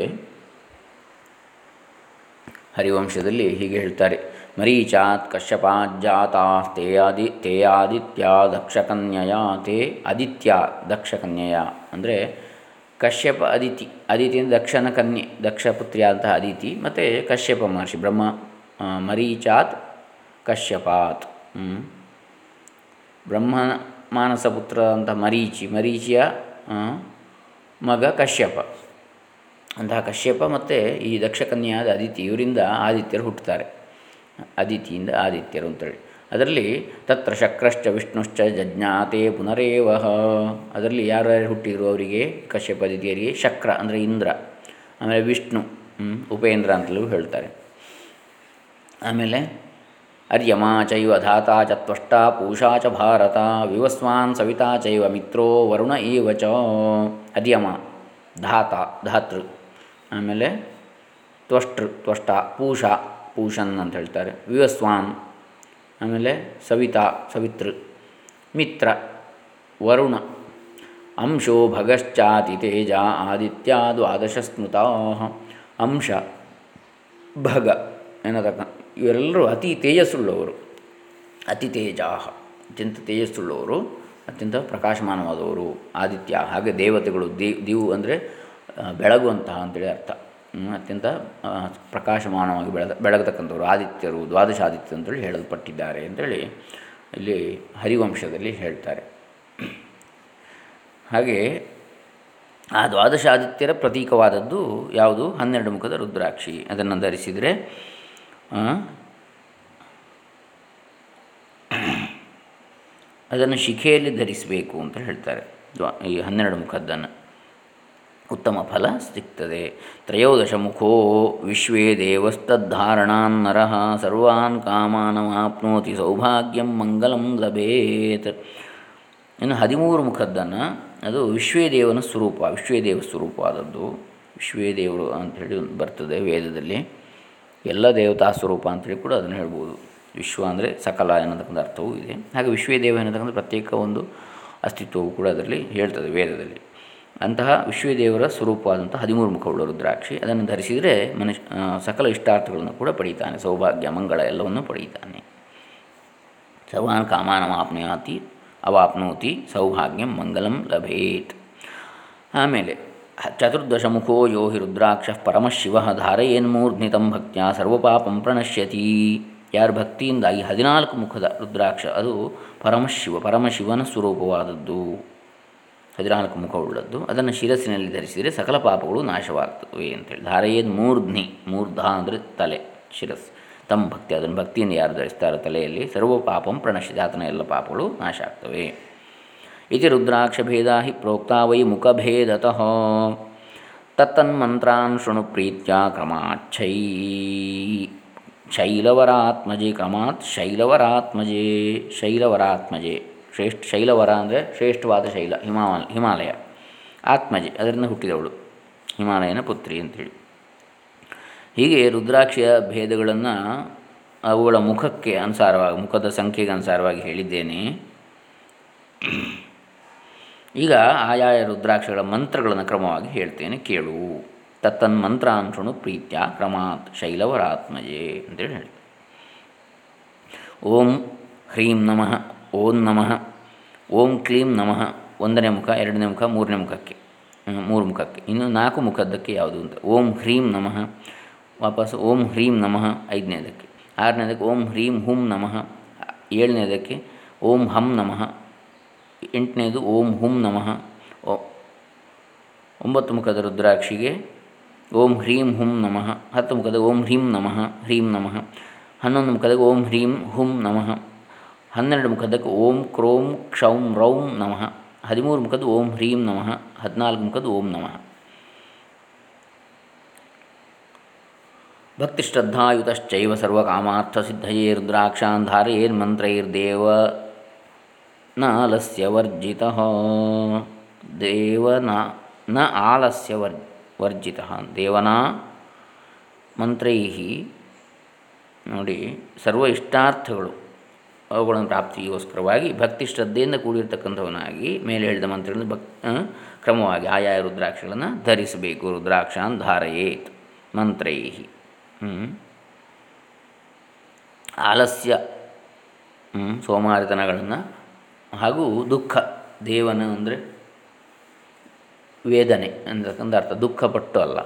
ಹರಿವಂಶದಲ್ಲಿ ಹೀಗೆ ಹೇಳ್ತಾರೆ. ಮರೀಚಾತ್ ಕಶ್ಯಪಾಜ್ಜಾತಾ ತೇ ಆದಿ, ತೇ ಆದಿತ್ಯ ದಕ್ಷಕನ್ಯಯ ತೇ ಆದಿತ್ಯ ದಕ್ಷಕನ್ಯಯ. ಅಂದರೆ ಕಶ್ಯಪ ಅದಿತಿ ಅದಿತಿ ಅಂದರೆ ದಕ್ಷನ ಕನ್ಯೆ, ದಕ್ಷ ಪುತ್ರಿಯಾದಂತಹ ಅದಿತಿ ಮತ್ತು ಕಶ್ಯಪ ಮಹರ್ಷಿ ಬ್ರಹ್ಮ ಮರೀಚಾತ್ ಕಶ್ಯಪಾತ್. ಬ್ರಹ್ಮ ಮಾನಸ ಪುತ್ರ ಅಂತ ಮರೀಚಿ, ಮರೀಚಿಯ ಮಗ ಕಶ್ಯಪ. ಅಂತಹ ಕಶ್ಯಪ ಮತ್ತು ಈ ದಕ್ಷಕನ್ಯಾದ ಅದಿತಿ ಇವರಿಂದ ಆದಿತ್ಯರು ಹುಟ್ಟುತ್ತಾರೆ. ಅದಿತಿಯಿಂದ ಆದಿತ್ಯರು ಅಂತೇಳಿ. ಅದರಲ್ಲಿ ತತ್ರ ಶಕ್ರಶ್ಚ ವಿಷ್ಣುಶ್ಚ ಜಜ್ಞಾತೆ ಪುನರೇವಹ ಅದರಲ್ಲಿ ಯಾರ್ಯಾರು ಹುಟ್ಟಿದ್ರು ಅವರಿಗೆ? ಕಶ್ಯಪ ಅದಿತಿಯರಿಗೆ ಶಕ್ರ ಅಂದರೆ ಇಂದ್ರ, ಆಮೇಲೆ ವಿಷ್ಣು ಉಪೇಂದ್ರ ಅಂತಲೂ ಹೇಳ್ತಾರೆ. ಆಮೇಲೆ ಅರ್ಯಮಾ ಚೈವ ಧಾತಾ ಚ ತ್ವಷ್ಟಾ ಪೂಷಾ ಚ ಭಾರತ ವಿವಸ್ವಾನ್ ಸವಿತಾ ಚೈವ ಮಿತ್ರೋ ವರುಣ ಏವ ಚ ಅರ್ಯಮ ಧಾತ ಧಾತೃ ಆಮೇಲೆ ತ್ವಷ್ಟೃ, ತ್ವಷ್ಟ, ಪೂಷಾ, ಪೂಷನ್ ಅಂತ ಹೇಳ್ತಾರೆ. ವಿವಸ್ವಾನ್, ಆಮೇಲೆ ಸವಿತಾ, ಸವಿತೃ, ಮಿತ್ರ, ವರುಣ, ಅಂಶೋ ಭಗಶ್ಚಾತಿ ತೇಜ, ಆದಿತ್ಯ ದ್ವಾದಶ ಸ್ಮೃತ, ಅಂಶ, ಭಗ ಎನ್ನತಕ್ಕ ಇವರೆಲ್ಲರೂ ಅತಿ ತೇಜಸ್ಸುಳ್ಳವರು. ಅತಿ ತೇಜ ಅತ್ಯಂತ ತೇಜಸ್ಸುಳ್ಳವರು, ಅತ್ಯಂತ ಪ್ರಕಾಶಮಾನವಾದವರು, ಆದಿತ್ಯ, ಹಾಗೆ ದೇವತೆಗಳು ದಿವು ಅಂದರೆ ಬೆಳಗುವಂತಹ ಅಂತೇಳಿ ಅರ್ಥ. ಅತ್ಯಂತ ಪ್ರಕಾಶಮಾನವಾಗಿ ಬೆಳಗ, ಬೆಳಗತಕ್ಕಂಥವ್ರು, ಆದಿತ್ಯರು ದ್ವಾದಶ ಆದಿತ್ಯ ಅಂತೇಳಿ ಹೇಳಲ್ಪಟ್ಟಿದ್ದಾರೆ ಅಂತೇಳಿ ಇಲ್ಲಿ ಹರಿವಂಶದಲ್ಲಿ ಹೇಳ್ತಾರೆ. ಹಾಗೆ, ಆ ದ್ವಾದಶ ಆದಿತ್ಯರ ಪ್ರತೀಕವಾದದ್ದು ಯಾವುದು? ಹನ್ನೆರಡು ಮುಖದ ರುದ್ರಾಕ್ಷಿ. ಅದನ್ನು ಧರಿಸಿದರೆ ಅದನ್ನು ಶಿಖೆಯಲ್ಲಿ ಧರಿಸಬೇಕು ಅಂತ ಹೇಳ್ತಾರೆ. ಈ ಹನ್ನೆರಡು ಮುಖದ್ದನ್ನು. ಉತ್ತಮ ಫಲ ಸಿಗ್ತದೆ. ತ್ರಯೋದಶ ಮುಖೋ ವಿಶ್ವೇ ದೇವಸ್ತದ್ಧಾರಣಾನ್ ನರಃ ಸರ್ವಾನ್ ಕಾಮಾನಮಾಪ್ನೋತಿ ಸೌಭಾಗ್ಯಂ ಮಂಗಲಂ ಲಭೇತ್. ಇನ್ನು ಹದಿಮೂರು ಮುಖದ್ದನ್ನು, ಅದು ವಿಶ್ವೇದೇವನ ಸ್ವರೂಪ ವಿಶ್ವೇದೇವ ಸ್ವರೂಪವಾದದ್ದು. ವಿಶ್ವೇದೇವರು ಅಂಥೇಳಿ ಬರ್ತದೆ ವೇದದಲ್ಲಿ. ಎಲ್ಲ ದೇವತಾ ಸ್ವರೂಪ ಅಂತೇಳಿ ಕೂಡ ಅದನ್ನು ಹೇಳ್ಬೋದು. ವಿಶ್ವ ಅಂದರೆ ಸಕಲ ಎನ್ನತಕ್ಕಂಥ ಅರ್ಥವೂ ಇದೆ. ಹಾಗೆ ವಿಶ್ವೇದೇವ ಎನ್ನತಕ್ಕಂಥ ಪ್ರತ್ಯೇಕ ಒಂದು ಅಸ್ತಿತ್ವವು ಕೂಡ ಅದರಲ್ಲಿ ಹೇಳ್ತದೆ ವೇದದಲ್ಲಿ. ಅಂತಹ ವಿಶ್ವದೇವರ ಸ್ವರೂಪವಾದಂಥ ಹದಿಮೂರು ಮುಖವುಳ್ಳ ರುದ್ರಾಕ್ಷಿ, ಅದನ್ನು ಧರಿಸಿದರೆ ಮನುಷ್ಯ ಸಕಲ ಇಷ್ಟಾರ್ಥಗಳನ್ನು ಕೂಡ ಪಡೀತಾನೆ, ಸೌಭಾಗ್ಯ, ಮಂಗಳ ಎಲ್ಲವನ್ನು ಪಡೀತಾನೆ. ಸರ್ವಾನ್ ಕಾಮಾನಮಾಪ್ನುಯಾತಿ ಅವಾಪ್ನೋತಿ, ಸೌಭಾಗ್ಯಂ ಮಂಗಲಂ ಲಭೇತ್. ಆಮೇಲೆ ಚತುರ್ದಶ ಮುಖೋ ಯೋ ಹಿ ರುದ್ರಾಕ್ಷ ಪರಮಶಿವ ಧಾರಯೇನ್ಮೂರ್ಧ್ನಿತಂ ಭಕ್ತಿಯ ಸರ್ವಪಾಪಂ ಪ್ರಣಶ್ಯತಿ ಯಾರ ಭಕ್ತಿಯಿಂದಾಗಿ ಹದಿನಾಲ್ಕು ಮುಖದ ರುದ್ರಾಕ್ಷ ಅದು ಪರಮಶಿವ, ಪರಮಶಿವನ ಸ್ವರೂಪವಾದದ್ದು. ಹದಿನಾಲ್ಕು ಮುಖವುಳ್ಳದ್ದು ಅದನ್ನು ಶಿರಸ್ಸಿನಲ್ಲಿ ಧರಿಸಿದರೆ ಸಕಲ ಪಾಪಗಳು ನಾಶವಾಗ್ತವೆ ಅಂತೇಳಿ ಧಾರೆಯೇನ್ ಮೂರ್ಧ್ನಿ, ಮೂರ್ಧ ಅಂದರೆ ತಲೆ ಶಿರಸ್ ತಮ್ಮ ಭಕ್ತಿ, ಅದನ್ನು ಭಕ್ತಿಯಿಂದ ಯಾರು ಧರಿಸ್ತಾರೆ ತಲೆಯಲ್ಲಿ ಸರ್ವ ಪಾಪಂ ಪ್ರಣಶ್ಯತೆ. ಆತನ ಎಲ್ಲ ಪಾಪಗಳು ನಾಶ ಆಗ್ತವೆ ಇತಿ ರುದ್ರಾಕ್ಷಭೇದ ಹಿ ಪ್ರೋಕ್ತ ವೈ ಮುಖಭೇದತಃ ತತ್ತನ್ಮಂತ್ರಾನ್ ಶೃಣು ಪ್ರೀತ್ಯ ಕ್ರಮಾಚ್ಛೈ ಶೈಲವರಾತ್ಮಜೆ ಕ್ರಮಾತ್ ಶೈಲವರಾತ್ಮಜೆ ಶೈಲವರಾತ್ಮಜೆ ಶ್ರೇಷ್ಠ ಶೈಲವರ ಅಂದರೆ ಶ್ರೇಷ್ಠವಾದ ಶೈಲ ಹಿಮಾ ಹಿಮಾಲಯ. ಆತ್ಮಜೆ, ಅದರಿಂದ ಹುಟ್ಟಿದವಳು, ಹಿಮಾಲಯನ ಪುತ್ರಿ ಅಂತೇಳಿ. ಹೀಗೆ ರುದ್ರಾಕ್ಷಿಯ ಭೇದಗಳನ್ನು ಅವುಗಳ ಮುಖಕ್ಕೆ ಅನುಸಾರವಾಗಿ, ಮುಖದ ಸಂಖ್ಯೆಗೆ ಅನುಸಾರವಾಗಿ ಹೇಳಿದ್ದೇನೆ. ಈಗ ಆಯಾಯ ರುದ್ರಾಕ್ಷಗಳ ಮಂತ್ರಗಳನ್ನು ಕ್ರಮವಾಗಿ ಹೇಳ್ತೇನೆ, ಕೇಳು. ತತ್ತನ್ ಮಂತ್ರಾಂಶಣು ಪ್ರೀತ್ಯ ಕ್ರಮಾತ್ ಶೈಲವರಾತ್ಮಯೇ ಅಂತೇಳಿ ಹೇಳಿ ಓಂ ಹ್ರೀಂ ನಮಃ, ಓಂ ನಮಃ, ಓಂ ಕ್ಲೀಂ ನಮಃ, ಒಂದನೇ ಮುಖ, ಎರಡನೇ ಮುಖ, ಮೂರನೇ ಮುಖಕ್ಕೆ ಮೂರು ಮುಖಕ್ಕೆ, ಇನ್ನು ನಾಲ್ಕು ಮುಖದ್ದಕ್ಕೆ ಯಾವುದು ಅಂತ. ಓಂ ಹ್ರೀಂ ನಮಃ, ವಾಪಸ್ ಓಂ ಹ್ರೀಂ ನಮಃ, ಐದನೇದಕ್ಕೆ, ಆರನೇದಕ್ಕೆ ಓಂ ಹ್ರೀಂ ಹುಂ ನಮಃ, ಏಳನೇದಕ್ಕೆ ಓಂ ಹಂ ನಮಃ ಎಂಟನೇದು ಓಂ ಹುಂ ನಮಃ. ಒಂಬತ್ತು ಮುಖದ ರುದ್ರಾಕ್ಷಿಗೆ ಓಂ ಹ್ರೀಂ ಹುಂ ನಮಃ. ಹತ್ತು ಮುಖದ ಓಂ ಹ್ರೀಂ ನಮಃ ಹ್ರೀಂ ನಮಃ. ಹನ್ನೊಂದು ಮುಖದ ಓಂ ಹ್ರೀಂ ಹುಂ ನಮಃ. ಹನ್ನೆರಡು ಮುಖದಕ್ಕೆ ಓಂ ಕ್ರೋಂ ಕ್ಷೌಂ ರೌಂ ನಮಃ. ಹದಿಮೂರು ಮುಖದ ಓಂ ಹ್ರೀಂ ನಮಃ. ಹದಿನಾಲ್ಕು ಮುಖದ ಓಂ ನಮಃ. ಭಕ್ತಿಶ್ರದ್ಧಾಯುತಶ್ಚೈವ ಸರ್ವಕಾಮಾರ್ಥಸಿದ್ಧಯೇ ರುದ್ರಾಕ್ಷಾನ್ ಧಾರಯೇರ್ಮಂತ್ರೈರ್ದೇವ ನಾಲಸ್ಯ ವರ್ಜಿತ. ದೇವನ ನ ಆಲಸ್ಯ ವರ್, ವರ್ಜಿತ. ದೇವನ ಮಂತ್ರೈ ನೋಡಿ, ಸರ್ವ ಇಷ್ಟಾರ್ಥಗಳು ಅವುಗಳನ್ನು ಪ್ರಾಪ್ತಿಗೋಸ್ಕರವಾಗಿ ಭಕ್ತಿ ಶ್ರದ್ಧೆಯಿಂದ ಕೂಡಿರ್ತಕ್ಕಂಥವನಾಗಿ ಮೇಲೆ ಹೇಳಿದ ಮಂತ್ರಗಳನ್ನು ಭಕ್ ಕ್ರಮವಾಗಿ ಆಯಾ ರುದ್ರಾಕ್ಷಗಳನ್ನು ಧರಿಸಬೇಕು. ರುದ್ರಾಕ್ಷಾನ್ ಧಾರಯೇತ್ ಮಂತ್ರೈ ಆಲಸ್ಯ ಸೋಮಾರಿತನಗಳನ್ನು ಹಾಗೂ ದುಃಖ, ದೇವನ ಅಂದರೆ ವೇದನೆ ಅಂತಕ್ಕಂಥ ಅರ್ಥ. ದುಃಖಪಟ್ಟು ಅಲ್ಲ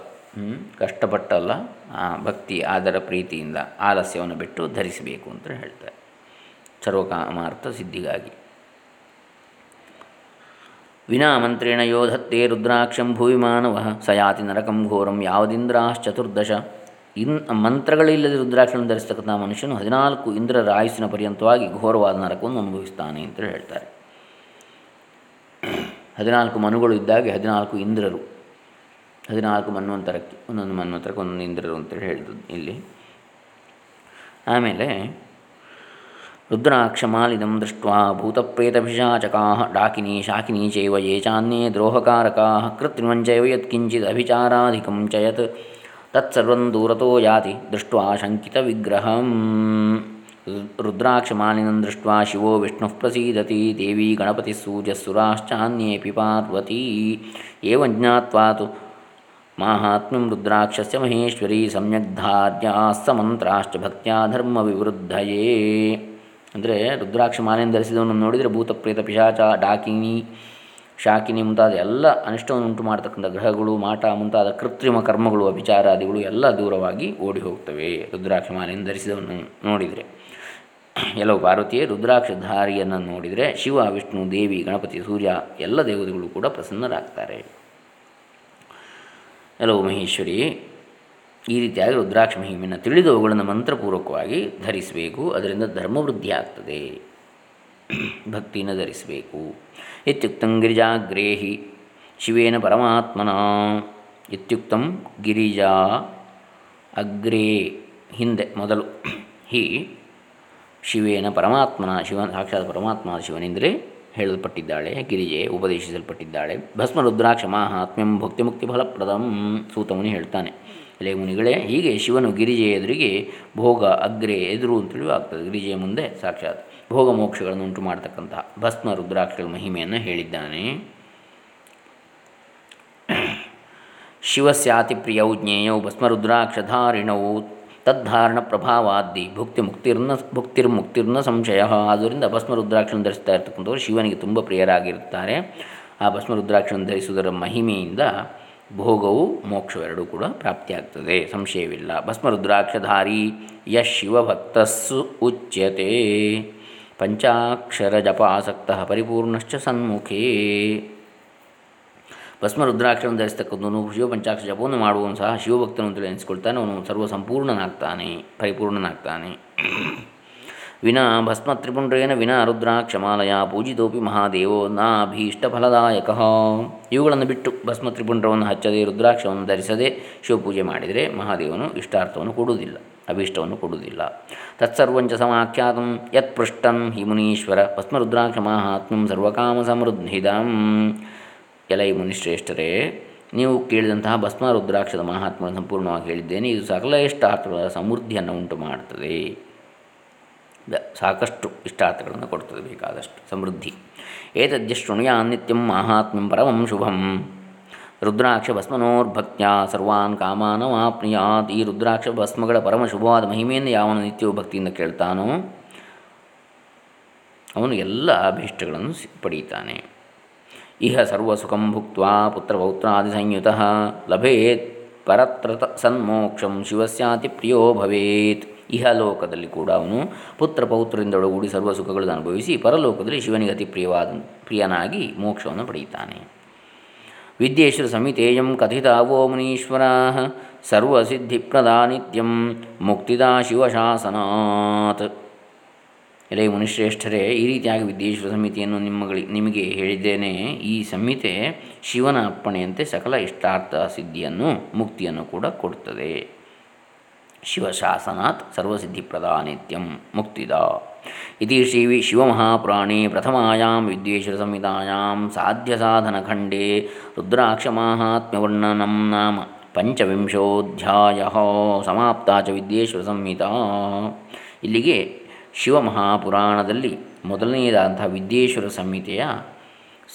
ಕಷ್ಟಪಟ್ಟು ಅಲ್ಲ ಭಕ್ತಿ, ಆದರ, ಪ್ರೀತಿಯಿಂದ ಆಲಸ್ಯವನ್ನು ಬಿಟ್ಟು ಧರಿಸಬೇಕು ಅಂತ ಹೇಳ್ತಾರೆ. ಸರ್ವಕಾಮಾರ್ಥ ಸಿದ್ಧಿಗಾಗಿ. ವಿನಾ ಮಂತ್ರೇಣ ಯೋಧತ್ತೇ ರುದ್ರಾಕ್ಷಂ ಭುವಿ ಮಾನವ ಸಯಾತಿ ನರಕಂ ಘೋರಂ ಯಾವದಿಂದ್ರಾಶ್ಚತುರ್ದಶ. ಇನ್ ಮಂತ್ರಗಳಿಲ್ಲದೆ ರುದ್ರಾಕ್ಷವನ್ನು ಧರಿಸ್ತಕ್ಕಂಥ ಮನುಷ್ಯನು ಹದಿನಾಲ್ಕು ಇಂದ್ರರ ಆಯುಸ್ಸಿನ ಪರ್ಯಂತವಾಗಿ ಘೋರವಾದ ನರಕವನ್ನು ಅನುಭವಿಸ್ತಾನೆ ಅಂತ ಹೇಳ್ತಾರೆ. ಹದಿನಾಲ್ಕು ಮನುಗಳು ಇದ್ದಾಗೆ ಹದಿನಾಲ್ಕು ಇಂದ್ರರು. ಹದಿನಾಲ್ಕು ಮನ್ವಂತರಕ್ಕೆ ಒಂದೊಂದು ಮನ್ವಂತರಕ್ಕೆ ಒಂದೊಂದು ಇಂದ್ರರು ಅಂತೇಳಿ ಹೇಳಿದ್ದು ಇಲ್ಲಿ. ಆಮೇಲೆ ರುದ್ರಾಕ್ಷ ರುದ್ರಾಕ್ಷಮಾಲಿನಂ ದೃಷ್ಟ ಭೂತಪ್ರೇತಭಿಷಾಚಕಾ ಡಾಕಿನಿ ಶಾಕಿನಿ ಚೈವ ಯೇ ಚಾನ್ಯೇ ದ್ರೋಹಕಾರಕಾ ಕೃತ್ರಿಮಂಚೈವ ಯತ್ಕಿಂಚಿತ್ ಅಭಿಚಾರಾಧಿಕಂ ಚ ಯತ್ ತತ್ಸರ್ವಂ ದೂರತೋ ಯಾತಿ ದೃಷ್ಟ್ವಾ ಶಂಕಿತವಿಗ್ರಹಂ ರುದ್ರಾಕ್ಷಮಾಲಿನಂ ದೃಷ್ಟ್ವಾ ಶಿವೋ ವಿಷ್ಣುಃ ಪ್ರಸೀದತಿ ದೇವಿ ಗಣಪತಿ ಸೂರ್ಯಸ್ಸುರಾಶ್ಚಾನ್ಯೇಪಿ ಪಾರ್ವತಿ ಏವಂ ಜ್ಞಾತ್ವಾ ತು ಮಾಹಾತ್ಮ್ಯಂ ರುದ್ರಾಕ್ಷಸ್ಯ ಮಹೇಶ್ವರಿ ಸಮ್ಯಗ್ಧಾರ್ಯಾಸ್ಸ ಮಂತ್ರಾಶ್ಚ ಭಕ್ತ್ಯಾ ಧರ್ಮ ವಿವೃದ್ಧಯೇ ಅಂದರೆ ರುದ್ರಾಕ್ಷ ಮಾಲೆಯನ್ನು ಧರಿಸಿದವನನ್ನು ನೋಡಿದರೆ ಭೂತ ಪ್ರೇತ ಪಿಶಾಚ, ಡಾಕಿನಿ ಶಾಕಿನಿ ಮುಂತಾದ ಎಲ್ಲ ಅನಿಷ್ಟವನ್ನು ಉಂಟು ಮಾಡತಕ್ಕಂಥ ಗ್ರಹಗಳು, ಮಾಟ, ಮುಂತಾದ ಕೃತ್ರಿಮ ಕರ್ಮಗಳು ಅಭಿಚಾರಾದಿಗಳು ಎಲ್ಲ ದೂರವಾಗಿ ಓಡಿ ಹೋಗ್ತವೆ. ರುದ್ರಾಕ್ಷ ಮಾಲೆಯನ್ನು ಧರಿಸಿದವನು ನೋಡಿದರೆ. ಎಲ್ಲವೂ ಪಾರ್ವತಿಯೇ ರುದ್ರಾಕ್ಷಧಾರಿಯನ್ನು ನೋಡಿದರೆ ಶಿವ, ವಿಷ್ಣು, ದೇವಿ, ಗಣಪತಿ, ಸೂರ್ಯ ಎಲ್ಲ ದೇವತೆಗಳು ಕೂಡ ಪ್ರಸನ್ನರಾಗ್ತಾರೆ. ಎಲ್ಲವೂ ಮಹೇಶ್ವರಿ, ಈ ರೀತಿಯಾಗಿ ರುದ್ರಾಕ್ಷ ಮಹಿಮೆಯನ್ನು ತಿಳಿದು ಅವುಗಳನ್ನು ಮಂತ್ರಪೂರ್ವಕವಾಗಿ ಧರಿಸಬೇಕು. ಅದರಿಂದ ಧರ್ಮವೃದ್ಧಿ ಆಗ್ತದೆ ಭಕ್ತಿಯನ್ನು ಧರಿಸಬೇಕು. ಇತ್ಯುಕ್ತಂ ಗಿರಿಜಾಗ್ರೇಹಿ ಶಿವೇನ ಪರಮಾತ್ಮನ ಇತ್ಯುಕ್ತಂ ಗಿರಿಜಾ ಅಗ್ರೇ ಹಿಂದೆ ಮೊದಲು ಹಿ ಶಿವೇನ ಪರಮಾತ್ಮನ ಶಿವ ಸಾಕ್ಷಾತ್ ಪರಮಾತ್ಮ ಶಿವನೆಂದರೆ ಹೇಳಲ್ಪಟ್ಟಿದ್ದಾಳೆ, ಗಿರಿಜೆ ಉಪದೇಶಿಸಲ್ಪಟ್ಟಿದ್ದಾಳೆ. ಭಸ್ಮ ರುದ್ರಾಕ್ಷ ಮಾಹಾತ್ಮ್ಯಂ ಭಕ್ತಿ ಮುಕ್ತಿ ಫಲಪ್ರದಂ ಸೂತಮುನಿ ಹೇಳ್ತಾನೆ. ಎಲೆ ಮುನಿಗಳೇ, ಹೀಗೆ ಶಿವನು ಗಿರಿಜೆ ಎದುರಿಗೆ ಭೋಗ ಅಗ್ರೆ ಎದುರು ಅಂತೇಳಿ ಆಗ್ತದೆ. ಗಿರಿಜೆಯ ಮುಂದೆ ಸಾಕ್ಷಾತ್ ಭೋಗ ಮೋಕ್ಷಗಳನ್ನು ಉಂಟು ಮಾಡತಕ್ಕಂತಹ ಭಸ್ಮ ರುದ್ರಾಕ್ಷಗಳ ಮಹಿಮೆಯನ್ನು ಹೇಳಿದ್ದಾನೆ. ಶಿವಸ್ಯಾತಿ ಪ್ರಿಯೌ ಜ್ಞೇಯೌ ಭಸ್ಮರುದ್ರಾಕ್ಷಧಾರಿಣವು ತದ್ಧಾರಣ ಪ್ರಭಾವಾದಿ ಭುಕ್ತಿ ಮುಕ್ತಿರ್ನ ಭುಕ್ತಿರ್ಮುಕ್ತಿರ್ನ ಸಂಶಯ. ಆದ್ದರಿಂದ ಭಸ್ಮರುದ್ರಾಕ್ಷನ ಧರಿಸ್ತಾ ಇರ್ತಕ್ಕಂಥವ್ರು ಶಿವನಿಗೆ ತುಂಬ ಪ್ರಿಯರಾಗಿರುತ್ತಾರೆ. ಆ ಭಸ್ಮರುದ್ರಾಕ್ಷನ ಧರಿಸುವುದರ ಮಹಿಮೆಯಿಂದ ಭೋಗವು ಮೋಕ್ಷವೆರಡೂ ಕೂಡ ಪ್ರಾಪ್ತಿಯಾಗ್ತದೆ. ಸಂಶಯವಿಲ್ಲ. ಭಸ್ಮರುದ್ರಾಕ್ಷಧಾರಿ ಯಶ್ ಶಿವಭಕ್ತಸ್ಸು ಉಚ್ಯತೆ. ಪಂಚಾಕ್ಷರ ಜಪಾಸಕ್ತ ಪರಿಪೂರ್ಣಶ್ಚ ಸನ್ಮುಖೇ. ಭಸ್ಮ ರುದ್ರಾಕ್ಷರವನ್ನು ಧರಿಸ್ತಕ್ಕಂಥವನು ಶಿವ ಪಂಚಾಕ್ಷರ ಜಪವನ್ನು ಮಾಡುವವನು ಸಹ ಶಿವಭಕ್ತನು ಅಂತೇಳಿ ಎನಿಸ್ಕೊಳ್ತಾನೆ ಅವನು ಸರ್ವ ಸಂಪೂರ್ಣನಾಗ್ತಾನೆ ಪರಿಪೂರ್ಣನಾಗ್ತಾನೆ. ವಿನಾ ಭಸ್ಮ ತ್ರಿಪುಂಡ್ರೇನ ವಿನಾ ರುದ್ರಾಕ್ಷಮಾಲಯ ಪೂಜಿತೋಪಿ ಮಹಾದೇವೋ ನಾಭೀಷ್ಟಫಲದಾಯಕ. ಇವುಗಳನ್ನು ಬಿಟ್ಟು ಭಸ್ಮ ತ್ರಿಪುಂಡ್ರವನ್ನು ಹಚ್ಚದೆ ರುದ್ರಾಕ್ಷವನ್ನು ಧರಿಸದೆ ಶಿವಪೂಜೆ ಮಾಡಿದರೆ ಮಹಾದೇವನು ಇಷ್ಟಾರ್ಥವನ್ನು ಕೊಡುವುದಿಲ್ಲ. ಅಭೀಷ್ಟವನ್ನು ಕೊಡುವುದಿಲ್ಲ. ತತ್ಸರ್ವಂಚ ಸಮಾಖ್ಯಾತಂ ಯತ್ ಪೃಷ್ಟಂ ಹಿ ಮುನೀಶ್ವರ ಭಸ್ಮರುದ್ರಾಕ್ಷ ಮಹಾತ್ಮಂ ಸರ್ವಕಾಮ ಸಮೃದ್ಧಿದಂ ಎಲೈ ಮುನಿಶ್ರೇಷ್ಠರೇ, ನೀವು ಕೇಳಿದಂತಹ ಭಸ್ಮ ರುದ್ರಾಕ್ಷದ ಮಹಾತ್ಮ ಸಂಪೂರ್ಣವಾಗಿ ಹೇಳಿದ್ದೇನೆ. ಇದು ಸಕಲ ಇಷ್ಟಾರ್ಥಗಳ ಸಮೃದ್ಧಿಯನ್ನು ಉಂಟು ಮಾಡುತ್ತದೆ. ಸಾಕಷ್ಟು ಇಷ್ಟಾರ್ಥಗಳನ್ನು ಕೊಡ್ತದೆ ಬೇಕಾದಷ್ಟು ಸಮೃದ್ಧಿ. ಏತದ್ಯ ಶೃಣುಯ ನಿತ್ಯಂ ಮಾಹಾತ್ಮ್ಯಂ ಪರಮಂ ಶುಭಂ. ರುದ್ರಾಕ್ಷ ಭಸ್ಮನೋರ್ಭಕ್ತ್ಯ ಸರ್ವಾನ್ ಕಾಮಾನವಾಪ್ನಿಯಾತ್. ಈ ರುದ್ರಾಕ್ಷ ಭಸ್ಮಗಳ ಪರಮ ಶುಭವಾದ ಮಹಿಮೆಯನ್ನು ಯಾವನು ನಿತ್ಯವೂ ಭಕ್ತಿಯಿಂದ ಕೇಳ್ತಾನೋ, ಅವನು ಎಲ್ಲ ಅಭೀಷ್ಟಗಳನ್ನು ಪಡೆಯುತ್ತಾನೆ ಇಹ ಸರ್ವಸುಖಂ ಭುಕ್ತ ಪುತ್ರಪೌತ್ರಾದಿ ಸಂಯುತ ಲಭೇತ್. ಪರತ್ರ ತ- ಸನ್ಮೋಕ್ಷಂ ಶಿವಸ್ಯಾತಿ ಪ್ರಿಯೋ ಭವೇತ್. ಇಹ ಲೋಕದಲ್ಲಿ ಕೂಡ ಅವನು ಪುತ್ರ ಪೌತ್ರರಿಂದೊಳಗೂಡಿ ಸರ್ವ ಸುಖಗಳನ್ನು ಅನುಭವಿಸಿ ಪರಲೋಕದಲ್ಲಿ ಶಿವನಿಗೆ ಅತಿ ಪ್ರಿಯವಾದ, ಪ್ರಿಯನಾಗಿ ಮೋಕ್ಷವನ್ನು ಪಡೆಯುತ್ತಾನೆ ವಿದ್ಯೇಶ್ವರ ಸಮಿತೇಯಂ ಕಥಿತಾವೋ ಮುನೀಶ್ವರಾ ಸರ್ವಸಿದ್ಧಿಪ್ರದ ನಿತ್ಯಂ ಮುಕ್ತಿದಾ ಶಿವಶಾಸನಾತ್ ರೇ ಮುನಿಶ್ರೇಷ್ಠರೇ, ಈ ರೀತಿಯಾಗಿ ವಿದ್ಯೇಶ್ವರ ಸಮಿತಿಯನ್ನು ನಿಮ್ಮಗಳಿ ನಿಮಗೆ ಹೇಳಿದ್ದೇನೆ. ಈ ಸಂಹಿತೆ ಶಿವನ ಅಪ್ಪಣೆಯಂತೆ ಸಕಲ ಇಷ್ಟಾರ್ಥ ಸಿದ್ಧಿಯನ್ನು, ಮುಕ್ತಿಯನ್ನು ಕೂಡ ಕೊಡುತ್ತದೆ ಶಿವಶಾಸನಾತ್ ಸರ್ವಸಿದ್ಧಿಪ್ರದಾ ನಿತ್ಯಂ ಮುಕ್ತಿದ. ಇತಿ ಶ್ರೀ ವಿ ಶಿವಮಹಾಪುರಾಣೇ ಪ್ರಥಮಾಯಾಂ ವಿದ್ವೇಶ್ವರ ಸಂಹಿತಾಯಾಂ ಸಾಧ್ಯ ಸಾಧನಖಂಡೇ ರುದ್ರಾಕ್ಷಮಾಹಾತ್ಮ್ಯವರ್ಣನಂ ನಾಮ ಪಂಚವಿಂಶೋಧ್ಯಾಯ ಸಮಾಪ್ತಾ ಚ ವಿದ್ಯೇಶ್ವರ ಸಂಹಿತಾ. ಇಲ್ಲಿಗೆ ಶಿವಮಹಾಪುರಾಣದಲ್ಲಿ ಮೊದಲನೆಯದಾದಂಥ ವಿದ್ಯೇಶ್ವರ ಸಂಹಿತೆಯ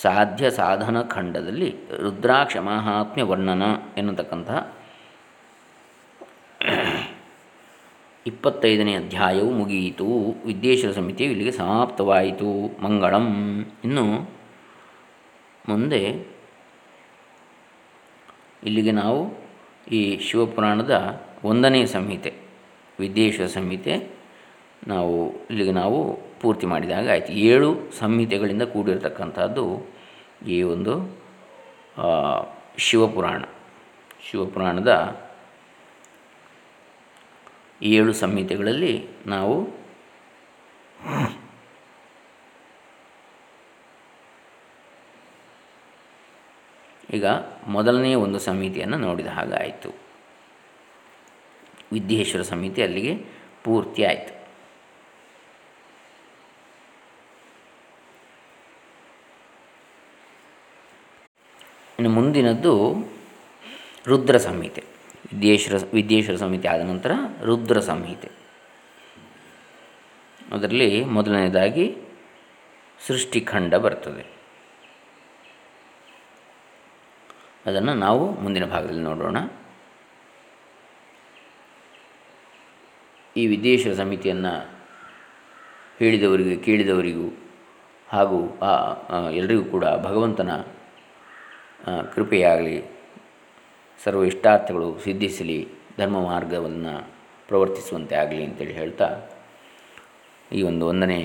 ಸಾಧ್ಯ ಸಾಧನ ಖಂಡದಲ್ಲಿ ರುದ್ರಾಕ್ಷ ಮಹಾತ್ಮ್ಯ ವರ್ಣನ ಎನ್ನತಕ್ಕಂತಹ ಇಪ್ಪತ್ತೈದನೇ ಅಧ್ಯಾಯವು ಮುಗಿಯಿತು. ವಿದ್ಯೇಶ್ವರ ಸಮಿತಿಯು ಇಲ್ಲಿಗೆ ಸಮಾಪ್ತವಾಯಿತು. ಮಂಗಳಂ. ಇನ್ನು ಮುಂದೆ ಇಲ್ಲಿಗೆ ನಾವು ಈ ಶಿವಪುರಾಣದ ಒಂದನೇ ಸಂಹಿತೆ, ವಿದ್ಯೇಶ್ವರ ಸಂಹಿತೆ ನಾವು ಇಲ್ಲಿಗೆ ನಾವು ಪೂರ್ತಿ ಮಾಡಿದಾಗ ಆಯಿತು. ಏಳು ಸಂಹಿತೆಗಳಿಂದ ಕೂಡಿರತಕ್ಕಂಥದ್ದು ಈ ಒಂದು ಶಿವಪುರಾಣ. ಶಿವಪುರಾಣದ ಏಳು ಸಂಹಿತೆಗಳಲ್ಲಿ ನಾವು ಈಗ ಮೊದಲನೇ ಒಂದು ಸಮಿತಿಯನ್ನು ನೋಡಿದ ಹಾಗಾಯಿತು ವಿದ್ಯೇಶ್ವರ ಸಮಿತಿ ಅಲ್ಲಿಗೆ ಪೂರ್ತಿ ಆಯಿತು. ಇನ್ನು ಮುಂದಿನದ್ದು ರುದ್ರ ಸಂಹಿತೆ. ವಿದ್ಯೇಶ್ವರ ವಿದ್ಯೇಶ್ವರ ಸಂಹಿತೆ ಆದ ನಂತರ ರುದ್ರ ಸಂಹಿತೆ. ಅದರಲ್ಲಿ ಮೊದಲನೇದಾಗಿ ಸೃಷ್ಟಿಖಂಡ ಬರ್ತದೆ. ಅದನ್ನು ನಾವು ಮುಂದಿನ ಭಾಗದಲ್ಲಿ ನೋಡೋಣ. ಈ ವಿದ್ಯೇಶ್ವರ ಸಮಿತಿಯನ್ನು ಹೇಳಿದವರಿಗೆ, ಕೇಳಿದವರಿಗೂ ಹಾಗೂ ಆ ಎಲ್ಲರಿಗೂ ಕೂಡ ಭಗವಂತನ ಕೃಪೆಯಾಗಲಿ ಸರ್ವ ಇಷ್ಟಾರ್ಥಗಳು ಸಿದ್ಧಿಸಲಿ, ಧರ್ಮ ಮಾರ್ಗವನ್ನು ಪ್ರವರ್ತಿಸುವಂತೆ ಆಗಲಿ ಅಂತೇಳಿ ಹೇಳ್ತಾ, ಈ ಒಂದು ಒಂದನೇ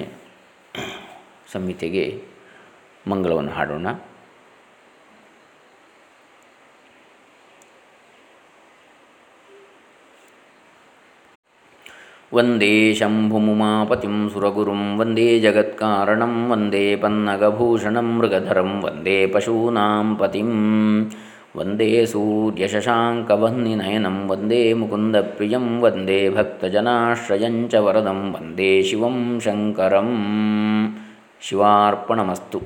ಸಂಹಿತೆಗೆ ಮಂಗಳವನ್ನು ಹಾಡೋಣ. ವಂದೇ ಶಂಭುಮುಮಾಪತಿಂ ಸುರಗುರುಂ, ವಂದೇ ಜಗತ್ಕಾರಣಂ, ವಂದೇ ಪನ್ನಗಭೂಷಣಂ ಮೃಗಧರಂ, ವಂದೇ ಪಶೂನಾಂ ಪತಿಂ ವಂದೇ ಸೂರ್ಯಶಶಾಂಕವಹ್ನಿನಯನಂ ವಂದೇ ಮುಕುಂದ ಪ್ರಿಯ, ವಂದೇ ಭಕ್ತಜನಾಶ್ರಯಂಚ ವರದಂ, ವಂದೇ ಶಿವಂ ಶಂಕರಂ. ಶಿವಾರ್ಪಣಮಸ್ತು.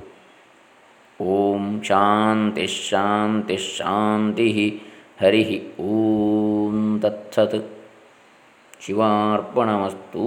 ಓಂ ಶಾಂತಿ ಶಾಂತಿ ಶಾಂತಿ ಹರಿ ಓಂ ತತ್ಸತ್. ಶಿವಾರ್ಪಣಮಸ್ತು.